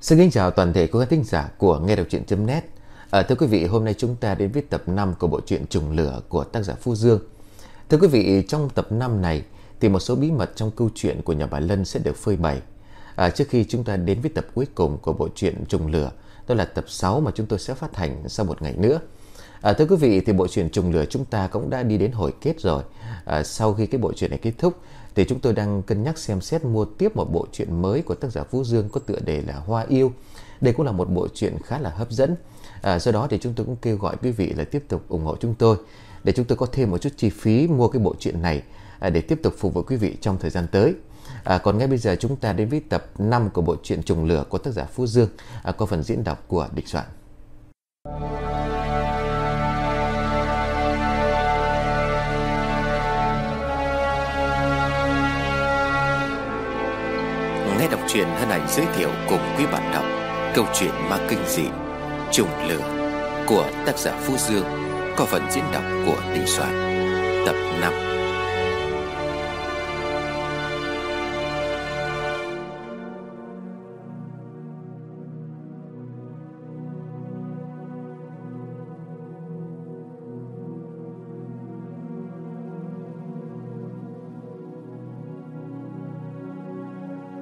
Xin kính chào toàn thể quý khán thính giả của nghe đọc truyện.net. À, thưa quý vị, hôm nay chúng ta đến với tập 5 của bộ truyện Trùng lửa của tác giả Phu Dương. Thưa quý vị, trong tập 5 này thì một số bí mật trong câu chuyện của nhà bà Lân sẽ được phơi bày. À, trước khi chúng ta đến với tập cuối cùng của bộ truyện Trùng lửa, đó là tập 6 mà chúng tôi sẽ phát hành sau một ngày nữa. À, thưa quý vị, thì bộ truyện Trùng lửa chúng ta cũng đã đi đến hồi kết rồi. À, sau khi cái bộ truyện này kết thúc thì chúng tôi đang cân nhắc xem xét mua tiếp một bộ truyện mới của tác giả Phú Dương có tựa đề là Hoa Yêu. Đây cũng là một bộ truyện khá là hấp dẫn. À, do đó thì chúng tôi cũng kêu gọi quý vị là tiếp tục ủng hộ chúng tôi để chúng tôi có thêm một chút chi phí mua cái bộ truyện này à, để tiếp tục phục vụ quý vị trong thời gian tới. À, còn ngay bây giờ chúng ta đến với tập 5 của bộ truyện Trùng Lửa của tác giả Phú Dương à, có phần diễn đọc của Địch Soạn. Nghe đọc truyện, hân hạnh giới thiệu cùng quý bạn đọc câu chuyện ma kinh dị, Trùng Lửa của tác giả Phú Dương, có phần diễn đọc của Đình Soạn. Tập 5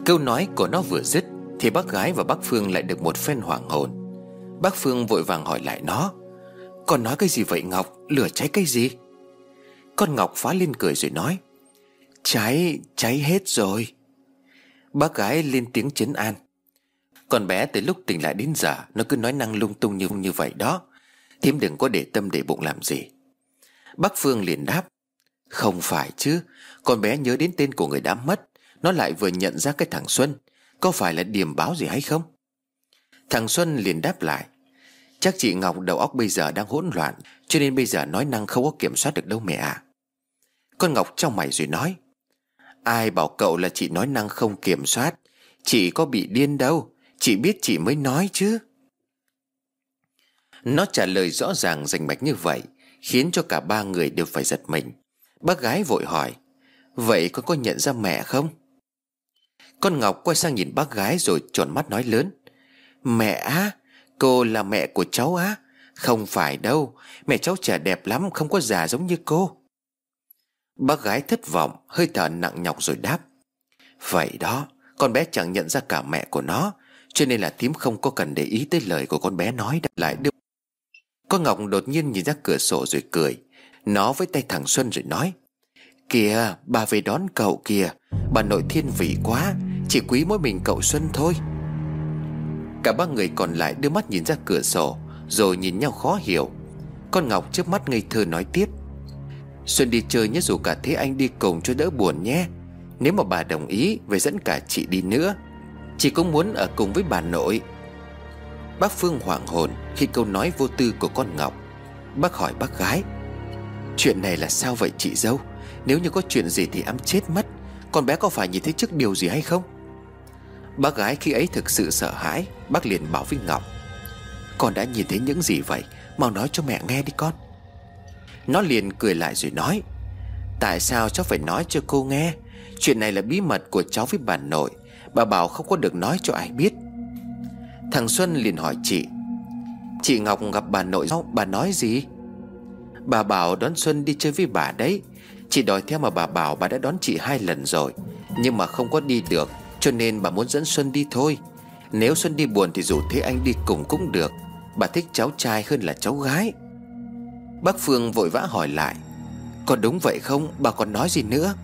Câu nói của nó vừa dứt Thì bác gái và bác Phương lại được một phen hoảng hồn. Bác Phương vội vàng hỏi lại nó Con nói cái gì vậy Ngọc? Lửa cháy cái gì? Con Ngọc phá lên cười rồi nói Cháy, cháy hết rồi. Bác gái lên tiếng chấn an Con bé từ lúc tỉnh lại đến giờ Nó cứ nói năng lung tung như như vậy đó Thím đừng có để tâm để bụng làm gì. Bác Phương liền đáp Không phải chứ Con bé nhớ đến tên của người đã mất nó lại vừa nhận ra cái thằng Xuân, Có phải là điểm báo gì hay không? Thằng Xuân liền đáp lại, Chắc chị Ngọc đầu óc bây giờ đang hỗn loạn, Cho nên bây giờ nói năng không có kiểm soát được đâu mẹ à Con Ngọc trong mày rồi nói, Ai bảo cậu là chị nói năng không kiểm soát? Chị có bị điên đâu, Chị biết chị mới nói chứ. Nó trả lời rõ ràng rành mạch như vậy, Khiến cho cả ba người đều phải giật mình. Bác gái vội hỏi, Vậy con có nhận ra mẹ không? Con Ngọc quay sang nhìn bác gái rồi tròn mắt nói lớn. Mẹ á, Cô là mẹ của cháu á. Không phải đâu, Mẹ cháu trẻ đẹp lắm, không có già giống như cô. Bác gái thất vọng, Hơi thở nặng nhọc rồi đáp. Vậy đó, Con bé chẳng nhận ra cả mẹ của nó, Cho nên là tím không có cần để ý tới lời của con bé nói lại được Con Ngọc đột nhiên nhìn ra cửa sổ rồi cười. Nó với tay thằng Xuân rồi nói, Kìa, bà về đón cậu kìa, Bà nội thiên vị quá. Chỉ quý mỗi mình cậu Xuân thôi. Cả ba người còn lại đưa mắt nhìn ra cửa sổ, Rồi nhìn nhau khó hiểu. Con Ngọc trước mắt ngây thơ nói tiếp. Xuân đi chơi nhé dù cả thế anh đi cùng cho đỡ buồn nhé. Nếu mà bà đồng ý, Về dẫn cả chị đi nữa. Chị cũng muốn ở cùng với bà nội. Bác Phương hoảng hồn Khi câu nói vô tư của con Ngọc. Bác hỏi bác gái, Chuyện này là sao vậy chị dâu? Nếu như có chuyện gì thì ấm chết mất. Con bé có phải nhìn thấy trước điều gì hay không? Bác gái khi ấy thực sự sợ hãi, Bác liền bảo với Ngọc, Con đã nhìn thấy những gì vậy? Mau nói cho mẹ nghe đi con. Nó liền cười lại rồi nói, Tại sao cháu phải nói cho cô nghe? Chuyện này là bí mật của cháu với bà nội. Bà bảo không có được nói cho ai biết. Thằng Xuân liền hỏi chị Chị Ngọc gặp bà nội sao? Bà nói gì? Bà bảo đón Xuân đi chơi với bà đấy. Chị đòi theo mà bà bảo bà đã đón chị hai lần rồi, Nhưng mà không có đi được. Cho nên bà muốn dẫn Xuân đi thôi. Nếu Xuân đi buồn thì dù thế anh đi cùng cũng được. Bà thích cháu trai hơn là cháu gái. Bác Phương vội vã hỏi lại, Có đúng vậy không? Bà còn nói gì nữa?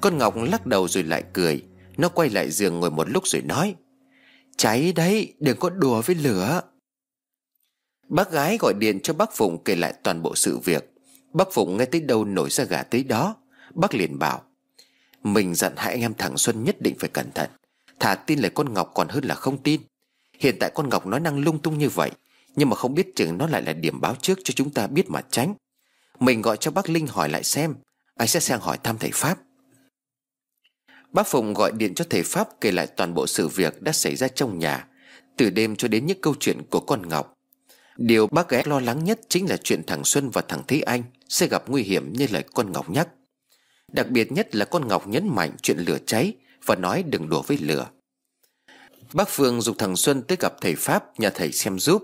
Con Ngọc lắc đầu rồi lại cười. Nó quay lại giường ngồi một lúc rồi nói, Cháy đấy, đừng có đùa với lửa. Bác gái gọi điện cho bác Phụng kể lại toàn bộ sự việc. Bác Phụng nghe tới đâu nổi ra gà tới đó. Bác liền bảo mình dặn hai anh em thằng Xuân nhất định phải cẩn thận. Thà tin lời con Ngọc còn hơn là không tin. Hiện tại con Ngọc nói năng lung tung như vậy, Nhưng mà không biết chừng nó lại là điểm báo trước cho chúng ta biết mà tránh. Mình gọi cho bác Linh hỏi lại xem, Anh sẽ sang hỏi thăm thầy Pháp. Bác Phụng gọi điện cho thầy Pháp kể lại toàn bộ sự việc đã xảy ra trong nhà, Từ đêm cho đến những câu chuyện của con Ngọc. Điều bác ghé lo lắng nhất chính là chuyện thằng Xuân và thằng Thế Anh sẽ gặp nguy hiểm như lời con Ngọc nhắc. Đặc biệt nhất là con Ngọc nhấn mạnh chuyện lửa cháy và nói đừng đùa với lửa. Bác Phương dục thằng Xuân tới gặp thầy Pháp nhà thầy xem giúp.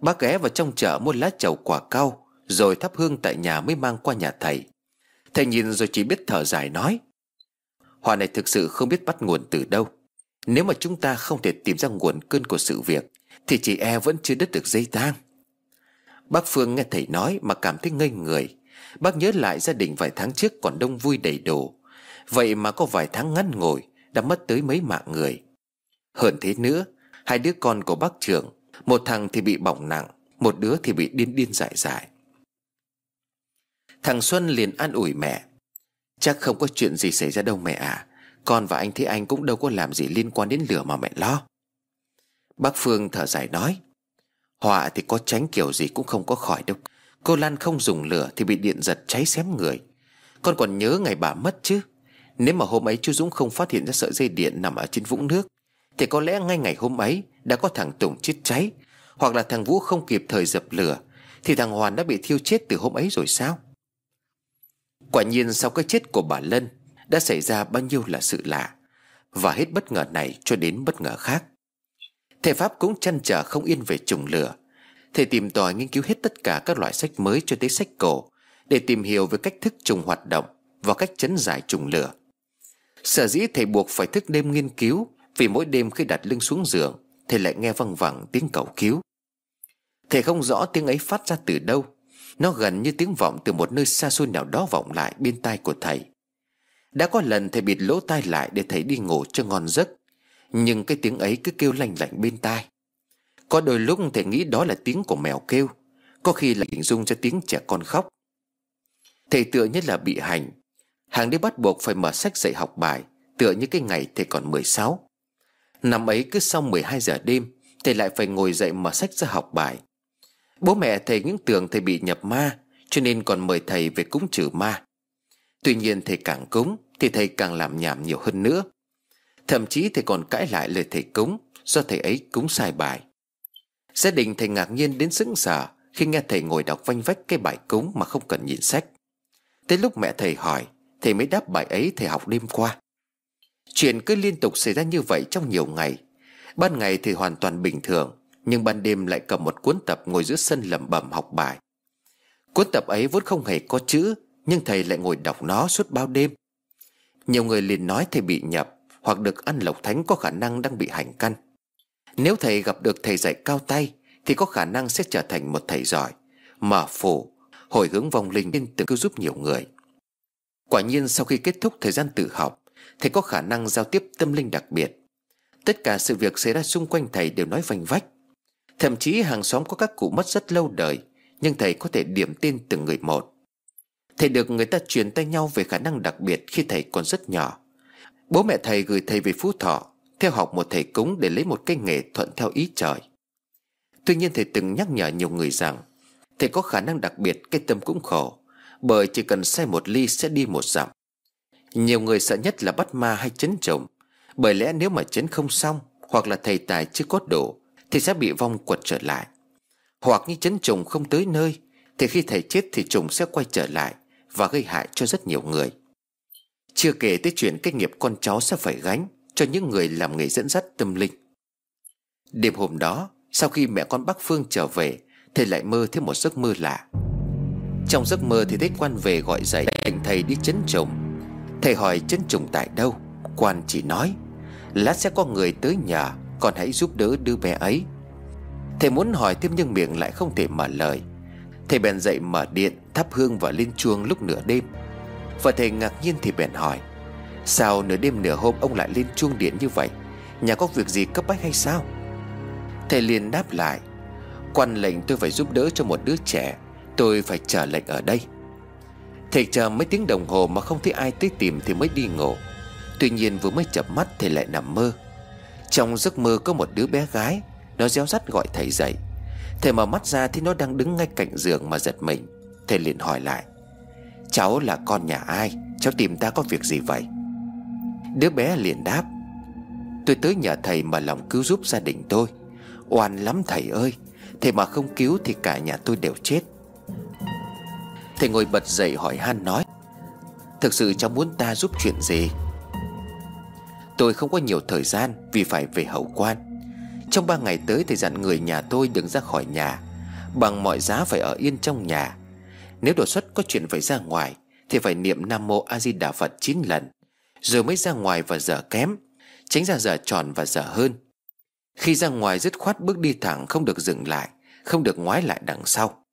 Bác ghé vào trong chợ mua lá chầu quả cau Rồi thắp hương tại nhà mới mang qua nhà thầy. Thầy nhìn rồi chỉ biết thở dài nói, Hòa này thực sự không biết bắt nguồn từ đâu. Nếu mà chúng ta không thể tìm ra nguồn cơn của sự việc, Thì chị e vẫn chưa đứt được dây tang. Bác Phương nghe thầy nói mà cảm thấy ngây người. Bác nhớ lại gia đình vài tháng trước còn đông vui đầy đủ. Vậy mà có vài tháng ngắn ngồi Đã mất tới mấy mạng người. Hơn thế nữa, Hai đứa con của bác trưởng, Một thằng thì bị bỏng nặng, Một đứa thì bị điên điên dại dại. Thằng Xuân liền an ủi mẹ. Chắc không có chuyện gì xảy ra đâu mẹ à Con và anh Thế Anh cũng đâu có làm gì liên quan đến lửa mà mẹ lo. Bác Phương thở dài nói, Họa thì có tránh kiểu gì cũng không có khỏi đâu. Cô Lan không dùng lửa thì bị điện giật cháy xém người. Con còn nhớ ngày bà mất chứ? Nếu mà hôm ấy chú Dũng không phát hiện ra sợi dây điện nằm ở trên vũng nước, Thì có lẽ ngay ngày hôm ấy đã có thằng Tùng chết cháy, Hoặc là thằng Vũ không kịp thời dập lửa, Thì thằng Hoàn đã bị thiêu chết từ hôm ấy rồi sao? Quả nhiên sau cái chết của bà Lân, Đã xảy ra bao nhiêu là sự lạ, Và hết bất ngờ này cho đến bất ngờ khác. Thầy Pháp cũng chăn trở không yên về trùng lửa Thầy tìm tòi nghiên cứu hết tất cả các loại sách mới cho tới sách cổ, Để tìm hiểu về cách thức trùng hoạt động Và cách chấn giải trùng lửa. Sở dĩ thầy buộc phải thức đêm nghiên cứu, Vì mỗi đêm khi đặt lưng xuống giường, Thầy lại nghe văng vẳng tiếng cầu cứu. Thầy không rõ tiếng ấy phát ra từ đâu, Nó gần như tiếng vọng từ một nơi xa xôi nào đó vọng lại bên tai của thầy. Đã có lần thầy bịt lỗ tai lại để thầy đi ngủ cho ngon giấc, Nhưng cái tiếng ấy cứ kêu lành lạnh bên tai có đôi lúc thầy nghĩ đó là tiếng của mèo kêu, Có khi là hình dung cho tiếng trẻ con khóc. Thầy tựa như là bị hành. Hàng đi bắt buộc phải mở sách dạy học bài, Tựa như cái ngày thầy còn 16 Năm ấy cứ sau 12 giờ đêm, Thầy lại phải ngồi dậy mở sách ra học bài. Bố mẹ thầy những tưởng thầy bị nhập ma, Cho nên còn mời thầy về cúng trừ ma. Tuy nhiên thầy càng cúng Thì thầy càng làm nhảm nhiều hơn nữa. Thậm chí thầy còn cãi lại lời thầy cúng Do thầy ấy cúng sai bài. Gia đình thầy ngạc nhiên đến sững sờ Khi nghe thầy ngồi đọc vanh vách cái bài cúng mà không cần nhìn sách. Tới lúc mẹ thầy hỏi, Thầy mới đáp bài ấy thầy học đêm qua. Chuyện cứ liên tục xảy ra như vậy trong nhiều ngày. Ban ngày thì hoàn toàn bình thường, Nhưng ban đêm lại cầm một cuốn tập ngồi giữa sân lẩm bẩm học bài. Cuốn tập ấy vốn không hề có chữ, Nhưng thầy lại ngồi đọc nó suốt bao đêm. Nhiều người liền nói thầy bị nhập Hoặc được ăn lộc thánh có khả năng đang bị hành căn nếu thầy gặp được thầy dạy cao tay, Thì có khả năng sẽ trở thành một thầy giỏi Mở phủ Hồi hướng vong linh nên từng cứu giúp nhiều người. Quả nhiên sau khi kết thúc thời gian tự học, Thầy có khả năng giao tiếp tâm linh đặc biệt. Tất cả sự việc xảy ra xung quanh thầy đều nói vành vách. Thậm chí hàng xóm có các cụ mất rất lâu đời, Nhưng thầy có thể điểm tên từng người một. Thầy được người ta truyền tay nhau về khả năng đặc biệt khi thầy còn rất nhỏ. Bố mẹ thầy gửi thầy về Phú Thọ theo học một thầy cúng để lấy một cái nghề thuận theo ý trời. Tuy nhiên thầy từng nhắc nhở nhiều người rằng, Thầy có khả năng đặc biệt, cái tâm cũng khổ, Bởi chỉ cần sai một ly sẽ đi một dặm. Nhiều người sợ nhất là bắt ma hay chấn trộm Bởi lẽ nếu mà chấn không xong Hoặc là thầy tài chưa có đủ Thì sẽ bị vong quật trở lại. Hoặc như chấn trùng không tới nơi Thì khi thầy chết thì trùng sẽ quay trở lại Và gây hại cho rất nhiều người. Chưa kể tới chuyện cái nghiệp con cháu sẽ phải gánh cho những người làm nghề dẫn dắt tâm linh. Đêm hôm đó, Sau khi mẹ con bác Phương trở về, Thầy lại mơ thấy một giấc mơ lạ. Trong giấc mơ thì thấy quan về gọi dậy Anh thầy đi chấn trùng. Thầy hỏi chấn trùng tại đâu? Quan chỉ nói, Lát sẽ có người tới nhà Còn hãy giúp đỡ đứa bé ấy. Thầy muốn hỏi thêm nhưng miệng lại không thể mở lời. Thầy bèn dậy mở điện, Thắp hương và lên chuông lúc nửa đêm. Và thầy ngạc nhiên thì bèn hỏi Sao nửa đêm nửa hôm ông lại lên chuông điện như vậy? Nhà có việc gì cấp bách hay sao? Thầy liền đáp lại, Quan lệnh tôi phải giúp đỡ cho một đứa trẻ, Tôi phải chờ lệnh ở đây. Thầy chờ mấy tiếng đồng hồ mà không thấy ai tới tìm thì mới đi ngủ. Tuy nhiên vừa mới chập mắt thầy lại nằm mơ. Trong giấc mơ có một đứa bé gái, Nó réo rắt gọi thầy dậy. Thầy mở mắt ra thì nó đang đứng ngay cạnh giường mà giật mình. Thầy liền hỏi lại, Cháu là con nhà ai? Cháu tìm ta có việc gì vậy? Đứa bé liền đáp, Tôi tới nhờ thầy mà lòng cứu giúp gia đình tôi. Oan lắm thầy ơi, Thầy mà không cứu thì cả nhà tôi đều chết. Thầy ngồi bật dậy hỏi han nói, Thực sự cháu muốn ta giúp chuyện gì? Tôi không có nhiều thời gian Vì phải về hậu quan. Trong ba ngày tới thầy dặn người nhà tôi đừng ra khỏi nhà, Bằng mọi giá phải ở yên trong nhà. Nếu đột xuất có chuyện phải ra ngoài Thì phải niệm Nam Mô A Di Đà Phật 9 lần. Rồi mới ra ngoài và dở kém. Tránh ra giờ tròn và dở hơn. Khi ra ngoài dứt khoát bước đi thẳng Không được dừng lại, Không được ngoái lại đằng sau.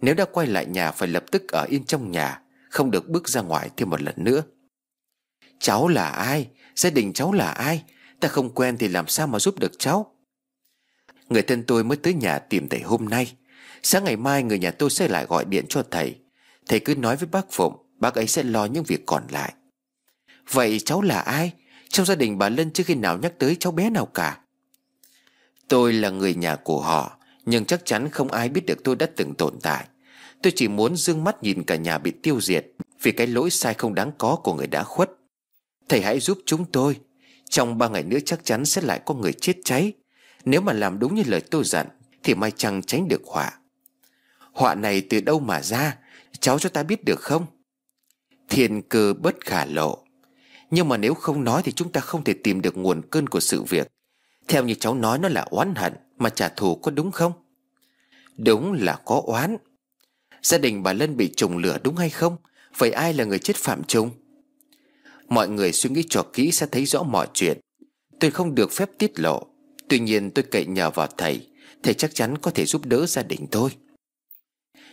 Nếu đã quay lại nhà phải lập tức ở yên trong nhà, Không được bước ra ngoài thêm một lần nữa. Cháu là ai? Gia đình cháu là ai? Ta không quen thì làm sao mà giúp được cháu? Người thân tôi mới tới nhà tìm thầy hôm nay. Sáng ngày mai người nhà tôi sẽ lại gọi điện cho thầy. Thầy cứ nói với bác Phụng, Bác ấy sẽ lo những việc còn lại. Vậy cháu là ai? Trong gia đình bà Lân chưa khi nào nhắc tới cháu bé nào cả. Tôi là người nhà của họ, Nhưng chắc chắn không ai biết được tôi đã từng tồn tại. Tôi chỉ muốn dương mắt nhìn cả nhà bị tiêu diệt Vì cái lỗi sai không đáng có của người đã khuất. Thầy hãy giúp chúng tôi. Trong ba ngày nữa chắc chắn sẽ lại có người chết cháy. Nếu mà làm đúng như lời tôi dặn, Thì mai chăng tránh được họa? Họa này từ đâu mà ra? Cháu cho ta biết được không? Thiên cơ bất khả lộ. Nhưng mà nếu không nói Thì chúng ta không thể tìm được nguồn cơn của sự việc. Theo như cháu nói, nó là oán hận, Mà trả thù có đúng không? Đúng là có oán. Gia đình bà Lân bị trùng lửa đúng hay không? Vậy ai là người chết phạm trùng? Mọi người suy nghĩ cho kỹ sẽ thấy rõ mọi chuyện. Tôi không được phép tiết lộ. Tuy nhiên tôi cậy nhờ vào thầy. Thầy chắc chắn có thể giúp đỡ gia đình tôi.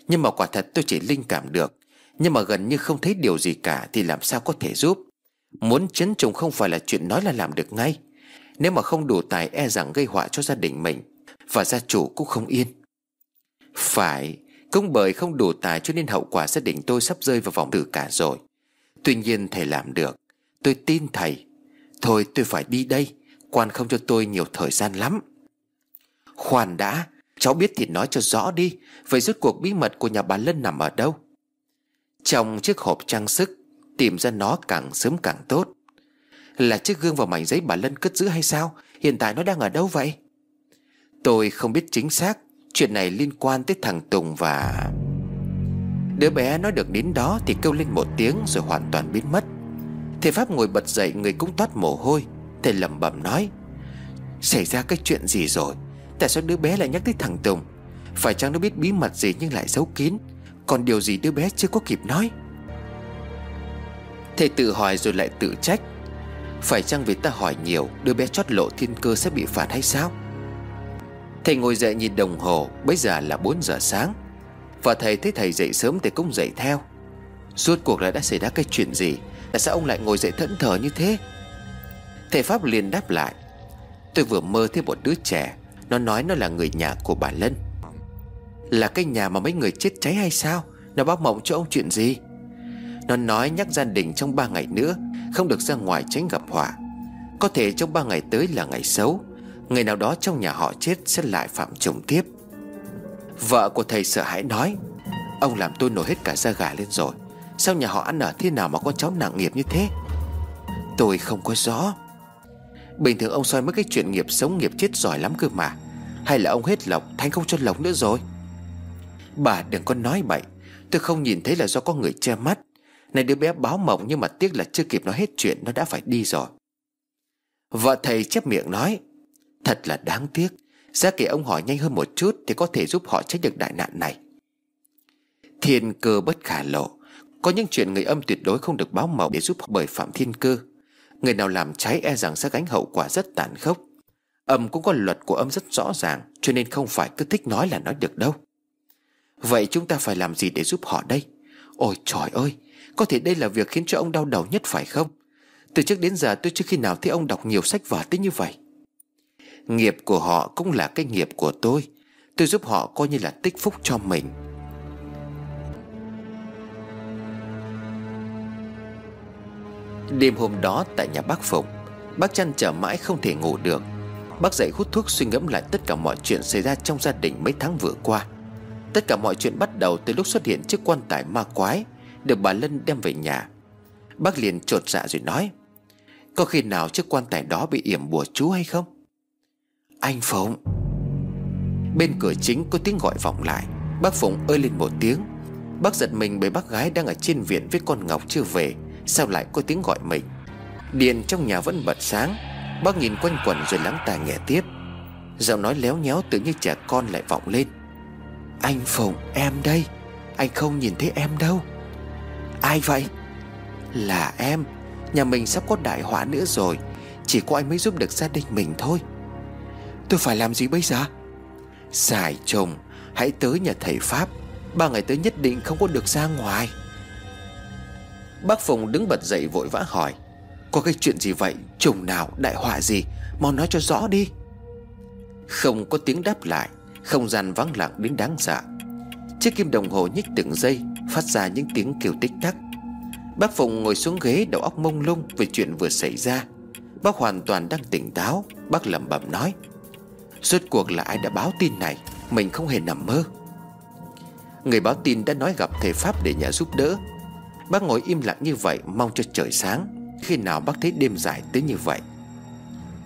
Nhưng mà quả thật tôi chỉ linh cảm được. Nhưng mà gần như không thấy điều gì cả Thì làm sao có thể giúp? Muốn chấn trùng không phải là chuyện nói là làm được ngay. Nếu mà không đủ tài e rằng gây họa cho gia đình mình Và gia chủ cũng không yên. Phải, Cũng bởi không đủ tài cho nên hậu quả gia đình tôi sắp rơi vào vòng tử cả rồi. Tuy nhiên thầy làm được. Tôi tin thầy. Thôi tôi phải đi đây. Quan không cho tôi nhiều thời gian lắm. Khoan đã. Cháu biết thì nói cho rõ đi. Vậy rốt cuộc bí mật của nhà bà Lân nằm ở đâu? Trong chiếc hộp trang sức. Tìm ra nó càng sớm càng tốt. Là chiếc gương và mảnh giấy bà Lân cất giữ hay sao? Hiện tại nó đang ở đâu vậy? Tôi không biết chính xác. Chuyện này liên quan tới thằng Tùng và Đứa bé nói được đến đó Thì kêu lên một tiếng rồi hoàn toàn biến mất. Thầy Pháp ngồi bật dậy, người cũng toát mồ hôi. Thầy lẩm bẩm nói, Xảy ra cái chuyện gì rồi? Tại sao đứa bé lại nhắc tới thằng Tùng? Phải chăng nó biết bí mật gì nhưng lại giấu kín? Còn điều gì đứa bé chưa có kịp nói? Thầy tự hỏi rồi lại tự trách. Phải chăng vì ta hỏi nhiều, Đứa bé chót lộ thiên cơ sẽ bị phạt hay sao? Thầy ngồi dậy nhìn đồng hồ, Bây giờ là 4 giờ sáng. Và thầy thấy thầy dậy sớm thì cũng dậy theo. Suốt cuộc là đã xảy ra cái chuyện gì? Tại sao ông lại ngồi dậy thẫn thờ như thế? Thầy Pháp liền đáp lại. Tôi vừa mơ thấy một đứa trẻ, Nó nói nó là người nhà của bà Lân. Là cái nhà mà mấy người chết cháy hay sao? Nó báo mộng cho ông chuyện gì? Nó nói nhắc gia đình trong ba ngày nữa, Không được ra ngoài tránh gặp họa. Có thể trong ba ngày tới là ngày xấu, Ngày nào đó trong nhà họ chết sẽ lại phạm trùng tiếp. Vợ của thầy sợ hãi nói, Ông làm tôi nổi hết cả da gà lên rồi, Sao nhà họ ăn ở thế nào mà con cháu nặng nghiệp như thế? Tôi không có rõ Bình thường ông soi mấy cái chuyện nghiệp sống nghiệp chết giỏi lắm cơ mà, Hay là ông hết lộc Thanh không cho lộc nữa rồi? Bà đừng có nói bậy, Tôi không nhìn thấy là do có người che mắt. Này đứa bé báo mộng nhưng mà tiếc là chưa kịp nói hết chuyện, Nó đã phải đi rồi. Vợ thầy chép miệng nói, Thật là đáng tiếc, Giá kể ông hỏi nhanh hơn một chút Thì có thể giúp họ tránh được đại nạn này. Thiên cơ bất khả lộ, có những chuyện người âm tuyệt đối không được báo mộng để giúp bởi Phạm Thiên Cơ. Người nào làm trái e rằng sẽ gánh hậu quả rất tàn khốc. Âm cũng có luật của âm rất rõ ràng, Cho nên không phải cứ thích nói là nói được đâu. Vậy chúng ta phải làm gì để giúp họ đây? Ôi trời ơi có thể đây là việc khiến cho ông đau đầu nhất phải không? Từ trước đến giờ tôi chưa khi nào thấy ông đọc nhiều sách vở tới như vậy. Nghiệp của họ cũng là cái nghiệp của tôi. Tôi giúp họ coi như là tích phúc cho mình. Đêm hôm đó tại nhà bác Phụng, Bác chăn trở mãi không thể ngủ được. Bác dậy hút thuốc suy ngẫm lại tất cả mọi chuyện xảy ra trong gia đình mấy tháng vừa qua. Tất cả mọi chuyện bắt đầu từ lúc xuất hiện chiếc quan tài ma quái. Được bà Lân đem về nhà. Bác liền trột dạ rồi nói, Có khi nào chiếc quan tài đó bị yểm bùa chú hay không? Anh Phụng. Bên cửa chính có tiếng gọi vọng lại. Bác Phụng ơi lên một tiếng. Bác giật mình bởi bác gái đang ở trên viện với con Ngọc chưa về, Sao lại có tiếng gọi mình? Điện trong nhà vẫn bật sáng. Bác nhìn quanh quẩn rồi lắng tai nghe tiếp. Giọng nói léo nhéo tự như trẻ con lại vọng lên. Anh Phụng, em đây. Anh không nhìn thấy em đâu. Ai vậy? Là em. Nhà mình sắp có đại họa nữa rồi. Chỉ có anh mới giúp được gia đình mình thôi. Tôi phải làm gì bây giờ? Giải chồng, Hãy tới nhà thầy Pháp. Ba ngày tới nhất định không có được ra ngoài. Bác Phùng đứng bật dậy vội vã hỏi, Có cái chuyện gì vậy? Trùng nào? Đại họa gì? Mau nói cho rõ đi. Không có tiếng đáp lại, Không gian vắng lặng đến đáng sợ Chiếc kim đồng hồ nhích từng giây, Phát ra những tiếng kêu tích tắc. Bác Phùng ngồi xuống ghế đầu óc mông lung Về chuyện vừa xảy ra. Bác hoàn toàn đang tỉnh táo, Bác lẩm bẩm nói. Suốt cuộc là ai đã báo tin này? Mình không hề nằm mơ. Người báo tin đã nói gặp thầy Pháp để nhờ giúp đỡ. Bác ngồi im lặng như vậy, Mong cho trời sáng. Khi nào bác thấy đêm dài tới như vậy?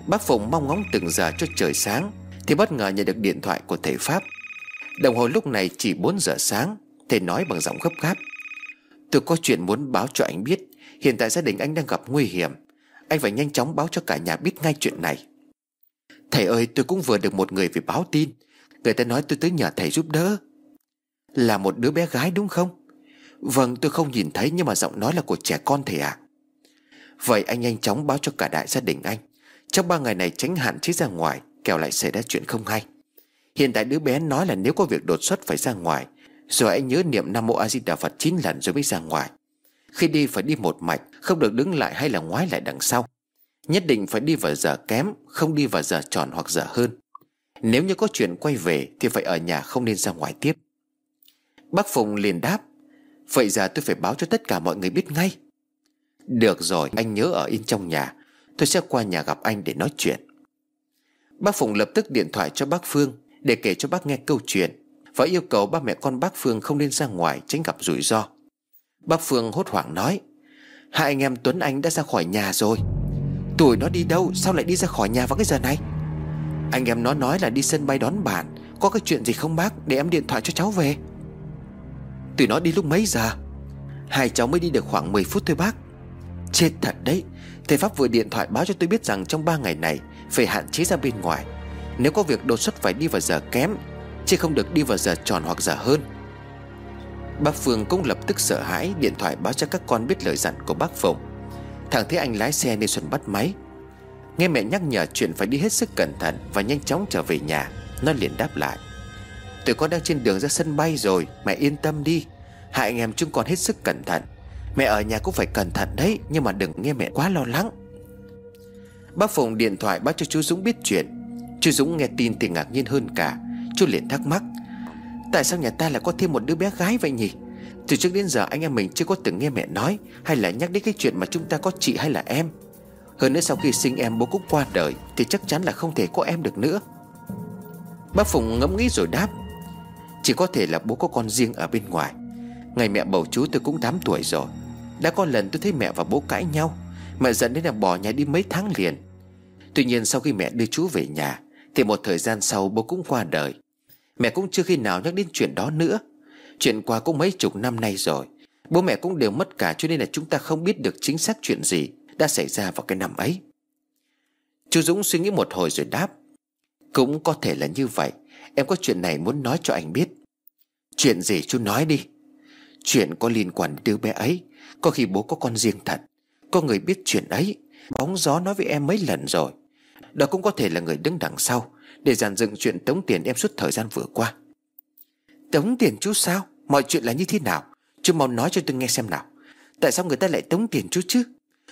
Bác Phụng mong ngóng từng giờ cho trời sáng, Thì bất ngờ nhận được điện thoại của thầy Pháp. Đồng hồ lúc này chỉ 4 giờ sáng, Thầy nói bằng giọng gấp gáp. Tôi có chuyện muốn báo cho anh biết, Hiện tại gia đình anh đang gặp nguy hiểm. Anh phải nhanh chóng báo cho cả nhà biết ngay chuyện này. Thầy ơi, tôi cũng vừa được một người về báo tin. Người ta nói tôi tới nhờ thầy giúp đỡ. Là một đứa bé gái đúng không? Vâng tôi không nhìn thấy Nhưng mà giọng nói là của trẻ con thầy ạ. À? Vậy anh nhanh chóng báo cho cả đại gia đình anh. Trong ba ngày này tránh hạn chế ra ngoài, Kẻo lại xảy ra chuyện không hay. Hiện tại đứa bé nói là nếu có việc đột xuất phải ra ngoài, Rồi anh nhớ niệm Nam Mô A Di Đà Phật 9 lần rồi mới ra ngoài. Khi đi phải đi một mạch, Không được đứng lại hay là ngoái lại đằng sau. Nhất định phải đi vào giờ kém, Không đi vào giờ tròn hoặc giờ hơn. Nếu như có chuyện quay về Thì phải ở nhà, không nên ra ngoài tiếp. Bác Phùng liền đáp, Vậy giờ tôi phải báo cho tất cả mọi người biết ngay. Được rồi, anh nhớ ở in trong nhà, Tôi sẽ qua nhà gặp anh để nói chuyện. Bác Phùng lập tức điện thoại cho bác Phương. Để kể cho bác nghe câu chuyện Và yêu cầu ba mẹ con bác Phương không nên ra ngoài Tránh gặp rủi ro. Bác Phương hốt hoảng nói, Hai anh em Tuấn Anh đã ra khỏi nhà rồi. Tuổi nó đi đâu, Sao lại đi ra khỏi nhà vào cái giờ này? Anh em nó nói là đi sân bay đón bạn. Có cái chuyện gì không bác? Để em điện thoại cho cháu về. Tụi nó đi lúc mấy giờ? Hai cháu mới đi được khoảng 10 phút thôi bác. Chết thật đấy. Thầy Pháp vừa điện thoại báo cho tôi biết rằng Trong 3 ngày này, Phải hạn chế ra bên ngoài. Nếu có việc đột xuất phải đi vào giờ kém, Chứ không được đi vào giờ tròn hoặc giờ hơn. Bác Phương cũng lập tức sợ hãi, Điện thoại báo cho các con biết lời dặn của bác Phụng. Thằng thấy anh lái xe nên Xuân bắt máy. Nghe mẹ nhắc nhở chuyện phải đi hết sức cẩn thận Và nhanh chóng trở về nhà, Nó liền đáp lại. Tụi con đang trên đường ra sân bay rồi, Mẹ yên tâm đi. Hai anh em chúng con hết sức cẩn thận. Mẹ ở nhà cũng phải cẩn thận đấy, Nhưng mà đừng nghe mẹ quá lo lắng. Bác Phụng điện thoại báo cho chú Dũng biết chuyện. Chú Dũng nghe tin thì ngạc nhiên hơn cả. Chú liền thắc mắc, Tại sao nhà ta lại có thêm một đứa bé gái vậy nhỉ? Từ trước đến giờ anh em mình chưa có từng nghe mẹ nói, Hay là nhắc đến cái chuyện mà chúng ta có chị hay là em? Hơn nữa sau khi sinh em bố cũng qua đời Thì chắc chắn là không thể có em được nữa. Bác Phùng ngẫm nghĩ rồi đáp, Chỉ có thể là bố có con riêng ở bên ngoài. Ngày mẹ bầu chú tôi cũng 8 tuổi rồi. Đã có lần tôi thấy mẹ và bố cãi nhau. Mẹ dẫn đến là bỏ nhà đi mấy tháng liền. Tuy nhiên sau khi mẹ đưa chú về nhà thì một thời gian sau bố cũng qua đời. Mẹ cũng chưa khi nào nhắc đến chuyện đó nữa. Chuyện qua cũng mấy chục năm nay rồi. Bố mẹ cũng đều mất cả cho nên là chúng ta không biết được chính xác chuyện gì Đã xảy ra vào cái năm ấy. Chú Dũng suy nghĩ một hồi rồi đáp, Cũng có thể là như vậy. Em có chuyện này muốn nói cho anh biết. Chuyện gì chú nói đi? Chuyện có liên quan đến đứa bé ấy. Có khi bố có con riêng thật. Có người biết chuyện ấy. Bóng gió nói với em mấy lần rồi. Đó cũng có thể là người đứng đằng sau Để dàn dựng chuyện tống tiền em suốt thời gian vừa qua. Tống tiền chú sao? Mọi chuyện là như thế nào? Chú mau nói cho tôi nghe xem nào. Tại sao người ta lại tống tiền chú chứ?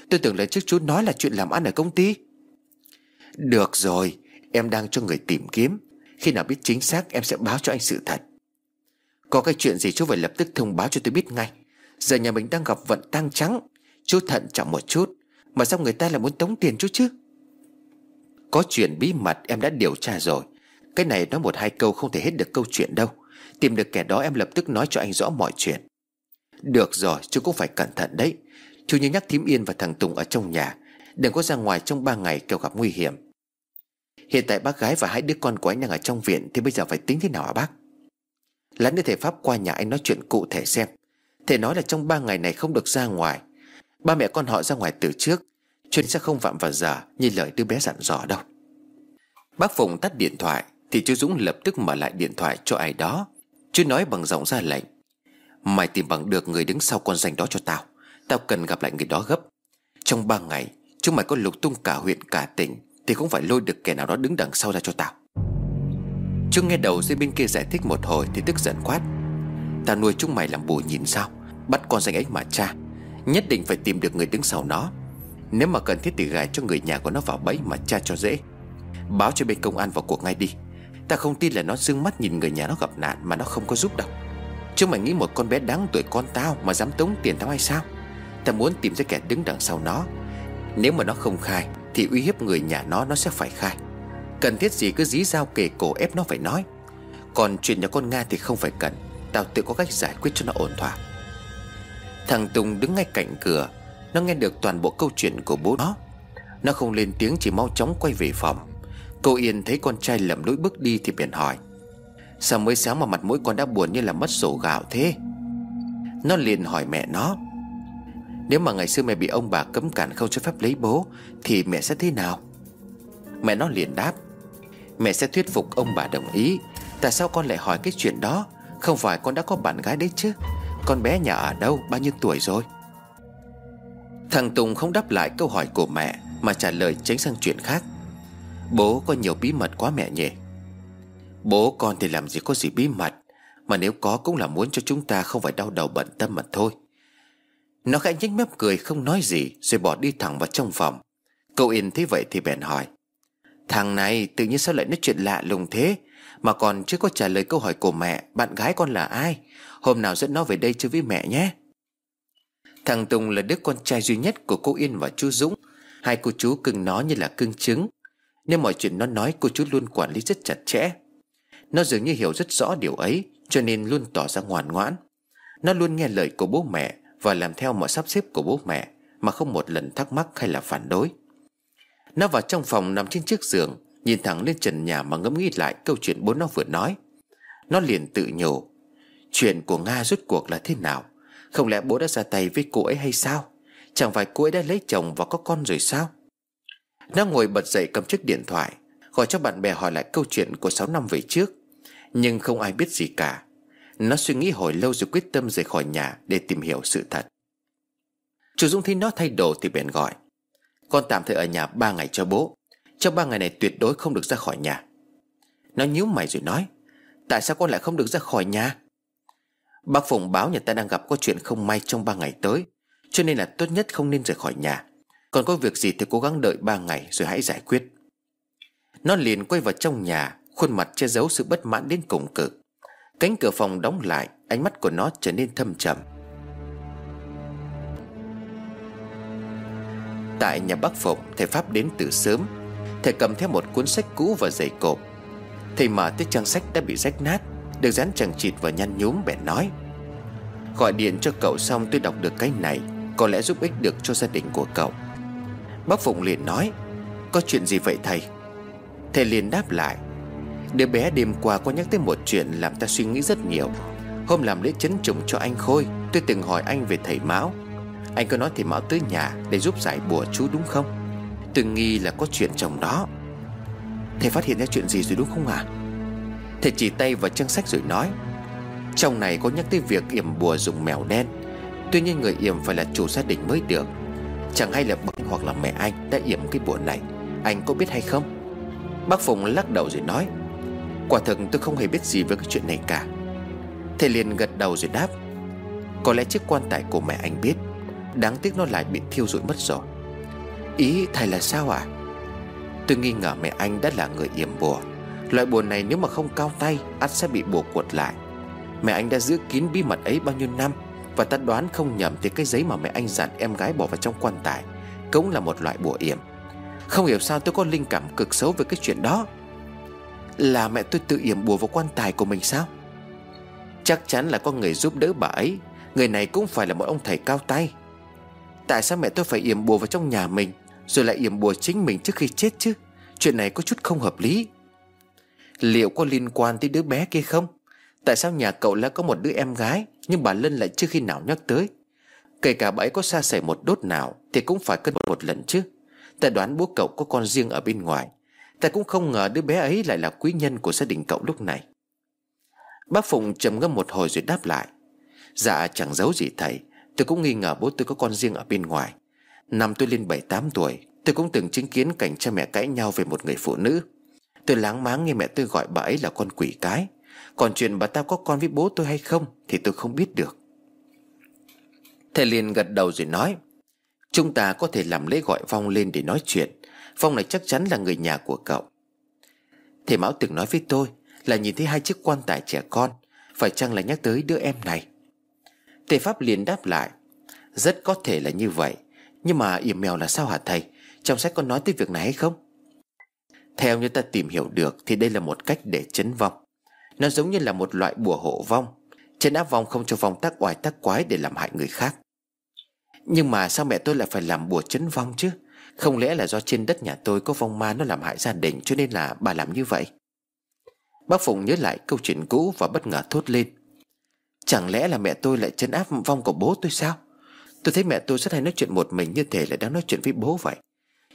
Tôi tưởng là trước chú nói là chuyện làm ăn ở công ty. Được rồi, Em đang cho người tìm kiếm. Khi nào biết chính xác, em sẽ báo cho anh sự thật. Có cái chuyện gì chú phải lập tức thông báo cho tôi biết ngay. Giờ nhà mình đang gặp vận tang trắng. Chú thận trọng một chút. Mà sao người ta lại muốn tống tiền chú chứ? Có chuyện bí mật em đã điều tra rồi. Cái này nói một hai câu không thể hết được câu chuyện đâu. Tìm được kẻ đó em lập tức nói cho anh rõ mọi chuyện. Được rồi, chú cũng phải cẩn thận đấy. Chú nhớ nhắc thím Yên và thằng Tùng ở trong nhà. Đừng có ra ngoài trong ba ngày kẻo gặp nguy hiểm. Hiện tại bác gái và hai đứa con của anh đang ở trong viện Thì bây giờ phải tính thế nào hả bác? Lát nữa thầy Pháp qua nhà anh nói chuyện cụ thể xem. Thầy nói là trong ba ngày này không được ra ngoài. Ba mẹ con họ ra ngoài từ trước. Chuyện sẽ không vạm vào giờ Như lời đứa bé dặn dò đâu. Bác Phùng tắt điện thoại, Thì chú Dũng lập tức mở lại điện thoại cho ai đó. Chú nói bằng giọng ra lệnh, Mày tìm bằng được người đứng sau con danh đó cho tao Tao cần gặp lại người đó gấp. Trong ba ngày, Chúng mày có lục tung cả huyện cả tỉnh, Thì cũng phải lôi được kẻ nào đó đứng đằng sau ra cho tao. Chú nghe đầu dưới bên kia giải thích một hồi Thì tức giận quát, Tao nuôi chúng mày làm bù nhìn sao, Bắt con danh ấy mà cha, Nhất định phải tìm được người đứng sau nó. Nếu mà cần thiết thì gài cho người nhà của nó vào bẫy mà cha cho dễ. Báo cho bên công an vào cuộc ngay đi. Ta không tin là nó dương mắt nhìn người nhà nó gặp nạn Mà nó không có giúp đâu. Chứ mày nghĩ một con bé đáng tuổi con tao Mà dám tống tiền tao hay sao? Ta muốn tìm ra kẻ đứng đằng sau nó. Nếu mà nó không khai, Thì uy hiếp người nhà nó nó sẽ phải khai. Cần thiết gì cứ dí dao kề cổ ép nó phải nói. Còn chuyện nhà con Nga thì không phải cần. Tao tự có cách giải quyết cho nó ổn thỏa. Thằng Tùng đứng ngay cạnh cửa nó nghe được toàn bộ câu chuyện của bố nó. Nó không lên tiếng, chỉ mau chóng quay về phòng. Cô Yên thấy con trai lầm lỗi bước đi thì bèn hỏi, Sao mới sáng mà mặt mũi con đã buồn như là mất sổ gạo thế? Nó liền hỏi mẹ nó, Nếu mà ngày xưa mẹ bị ông bà cấm cản không cho phép lấy bố, Thì mẹ sẽ thế nào? Mẹ nó liền đáp, Mẹ sẽ thuyết phục ông bà đồng ý. Tại sao con lại hỏi cái chuyện đó? Không phải con đã có bạn gái đấy chứ. Con bé nhà ở đâu? Bao nhiêu tuổi rồi? Thằng Tùng không đáp lại câu hỏi của mẹ, Mà trả lời tránh sang chuyện khác. Bố có nhiều bí mật quá mẹ nhỉ. Bố con thì làm gì có gì bí mật, Mà nếu có cũng là muốn cho chúng ta không phải đau đầu bận tâm mà thôi. Nó khẽ nhếch mép cười không nói gì, Rồi bỏ đi thẳng vào trong phòng. Cậu Yên thấy vậy thì bèn hỏi, Thằng này tự nhiên sao lại nói chuyện lạ lùng thế, Mà còn chưa có trả lời câu hỏi của mẹ, Bạn gái con là ai? Hôm nào dẫn nó về đây chơi với mẹ nhé. Thằng Tùng là đứa con trai duy nhất của cô Yên và chú Dũng. Hai cô chú cưng nó như là cưng trứng. Nên mọi chuyện nó nói, cô chú luôn quản lý rất chặt chẽ. Nó dường như hiểu rất rõ điều ấy, Cho nên luôn tỏ ra ngoan ngoãn. Nó luôn nghe lời của bố mẹ Và làm theo mọi sắp xếp của bố mẹ, Mà không một lần thắc mắc hay là phản đối. Nó vào trong phòng nằm trên chiếc giường, Nhìn thẳng lên trần nhà mà ngẫm nghĩ lại câu chuyện bố nó vừa nói. Nó liền tự nhủ, Chuyện của Nga rốt cuộc là thế nào? Không lẽ bố đã ra tay với cô ấy hay sao? Chẳng phải cô ấy đã lấy chồng và có con rồi sao? Nó ngồi bật dậy cầm chiếc điện thoại, Gọi cho bạn bè hỏi lại câu chuyện của 6 năm về trước. Nhưng không ai biết gì cả. Nó suy nghĩ hồi lâu rồi quyết tâm rời khỏi nhà Để tìm hiểu sự thật. Chủ Dung thấy nó thay đồ thì bèn gọi. Con tạm thời ở nhà 3 ngày cho bố. Trong 3 ngày này tuyệt đối không được ra khỏi nhà. Nó nhíu mày rồi nói, Tại sao con lại không được ra khỏi nhà? Bác Phùng báo nhà ta đang gặp có chuyện không may trong 3 ngày tới, Cho nên là tốt nhất không nên rời khỏi nhà. Còn có việc gì thì cố gắng đợi 3 ngày rồi hãy giải quyết. Nó liền quay vào trong nhà, Khuôn mặt che giấu sự bất mãn đến cùng cực Cánh cửa phòng đóng lại, Ánh mắt của nó trở nên thâm trầm. Tại nhà bác Phụng, Thầy Pháp đến từ sớm. Thầy cầm theo một cuốn sách cũ và giày cộp. Thầy mở tới trang sách đã bị rách nát. Được dán chẳng chịt và nhăn nhúm, bèn nói, Gọi điện cho cậu xong tôi đọc được cái này, Có lẽ giúp ích được cho gia đình của cậu. Bác Phụng liền nói, Có chuyện gì vậy thầy? Thầy liền đáp lại, Đứa bé đêm qua có nhắc tới một chuyện Làm ta suy nghĩ rất nhiều. Hôm làm lễ chấn trùng cho anh Khôi, Tôi từng hỏi anh về thầy Mão. Anh có nói thầy Mão tới nhà Để giúp giải bùa chú đúng không? Tôi nghi là có chuyện trong đó. Thầy phát hiện ra chuyện gì rồi đúng không ạ? à? Thầy chỉ tay vào trang sách rồi nói, Trong này có nhắc tới việc yểm bùa dùng mèo đen. Tuy nhiên người yểm phải là chủ gia đình mới được. Chẳng hay là bác hoặc là mẹ anh đã yểm cái bùa này. Anh có biết hay không? Bác Phùng lắc đầu rồi nói, Quả thực tôi không hề biết gì về cái chuyện này cả. Thầy liền gật đầu rồi đáp, Có lẽ chiếc quan tài của mẹ anh biết. Đáng tiếc nó lại bị thiêu rụi mất rồi. Ý thầy là sao ạ? À? Tôi nghi ngờ mẹ anh đã là người yểm bùa. Loại bùa này nếu mà không cao tay, ắt sẽ bị bùa cuột lại. Mẹ anh đã giữ kín bí mật ấy bao nhiêu năm Và ta đoán không nhầm thì cái giấy mà mẹ anh dặn em gái bỏ vào trong quan tài Cũng là một loại bùa yểm. Không hiểu sao tôi có linh cảm cực xấu về cái chuyện đó. Là mẹ tôi tự yểm bùa vào quan tài của mình sao? Chắc chắn là có người giúp đỡ bà ấy. Người này cũng phải là một ông thầy cao tay. Tại sao mẹ tôi phải yểm bùa vào trong nhà mình, Rồi lại yểm bùa chính mình trước khi chết chứ? Chuyện này có chút không hợp lý. Liệu có liên quan tới đứa bé kia không? Tại sao nhà cậu lại có một đứa em gái, Nhưng bà Lân lại chưa khi nào nhắc tới? Kể cả bà ấy có xa xỉ một đốt nào Thì cũng phải cân một lần chứ. Ta đoán bố cậu có con riêng ở bên ngoài, Ta cũng không ngờ đứa bé ấy lại là quý nhân của gia đình cậu lúc này. Bác Phụng trầm ngâm một hồi rồi đáp lại. Dạ chẳng giấu gì thầy. Tôi cũng nghi ngờ bố tôi có con riêng ở bên ngoài. Năm tôi lên 7-8 tuổi, Tôi cũng từng chứng kiến cảnh cha mẹ cãi nhau về một người phụ nữ. Tôi láng máng nghe mẹ tôi gọi bà ấy là con quỷ cái. Còn chuyện bà ta có con với bố tôi hay không Thì tôi không biết được. Thầy liền gật đầu rồi nói, Chúng ta có thể làm lễ gọi Phong lên để nói chuyện. Phong này chắc chắn là người nhà của cậu. Thầy Mão từng nói với tôi Là nhìn thấy hai chiếc quan tài trẻ con, Phải chăng là nhắc tới đứa em này? Thầy Pháp liền đáp lại, Rất có thể là như vậy. Nhưng mà yểm mèo là sao hả thầy? Trong sách có nói tới việc này hay không? Theo như ta tìm hiểu được Thì đây là một cách để chấn vong. Nó giống như là một loại bùa hộ vong. Chấn áp vong không cho vong tác oai tác quái Để làm hại người khác. Nhưng mà sao mẹ tôi lại phải làm bùa chấn vong chứ? Không lẽ là do trên đất nhà tôi Có vong ma nó làm hại gia đình Cho nên là bà làm như vậy? Bác Phụng nhớ lại câu chuyện cũ Và bất ngờ thốt lên. Chẳng lẽ là mẹ tôi lại chấn áp vong của bố tôi sao? Tôi thấy mẹ tôi rất hay nói chuyện một mình Như thể là đang nói chuyện với bố vậy.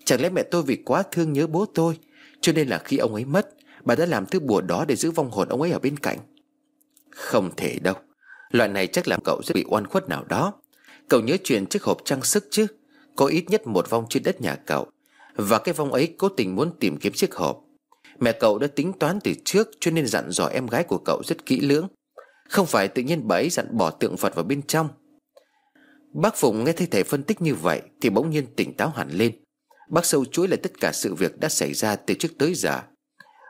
Chẳng lẽ mẹ tôi vì quá thương nhớ bố tôi cho nên là khi ông ấy mất, Bà đã làm thứ bùa đó để giữ vong hồn ông ấy ở bên cạnh. Không thể đâu. Loại này chắc làm cậu rất bị oan khuất nào đó. Cậu nhớ chuyện chiếc hộp trang sức chứ? Có ít nhất một vong trên đất nhà cậu. Và cái vong ấy cố tình muốn tìm kiếm chiếc hộp. Mẹ cậu đã tính toán từ trước Cho nên dặn dò em gái của cậu rất kỹ lưỡng. Không phải tự nhiên bà ấy dặn bỏ tượng Phật vào bên trong. Bác Phụng nghe thấy thầy phân tích như vậy Thì bỗng nhiên tỉnh táo hẳn lên. Bác sâu chuỗi lại tất cả sự việc đã xảy ra từ trước tới giờ.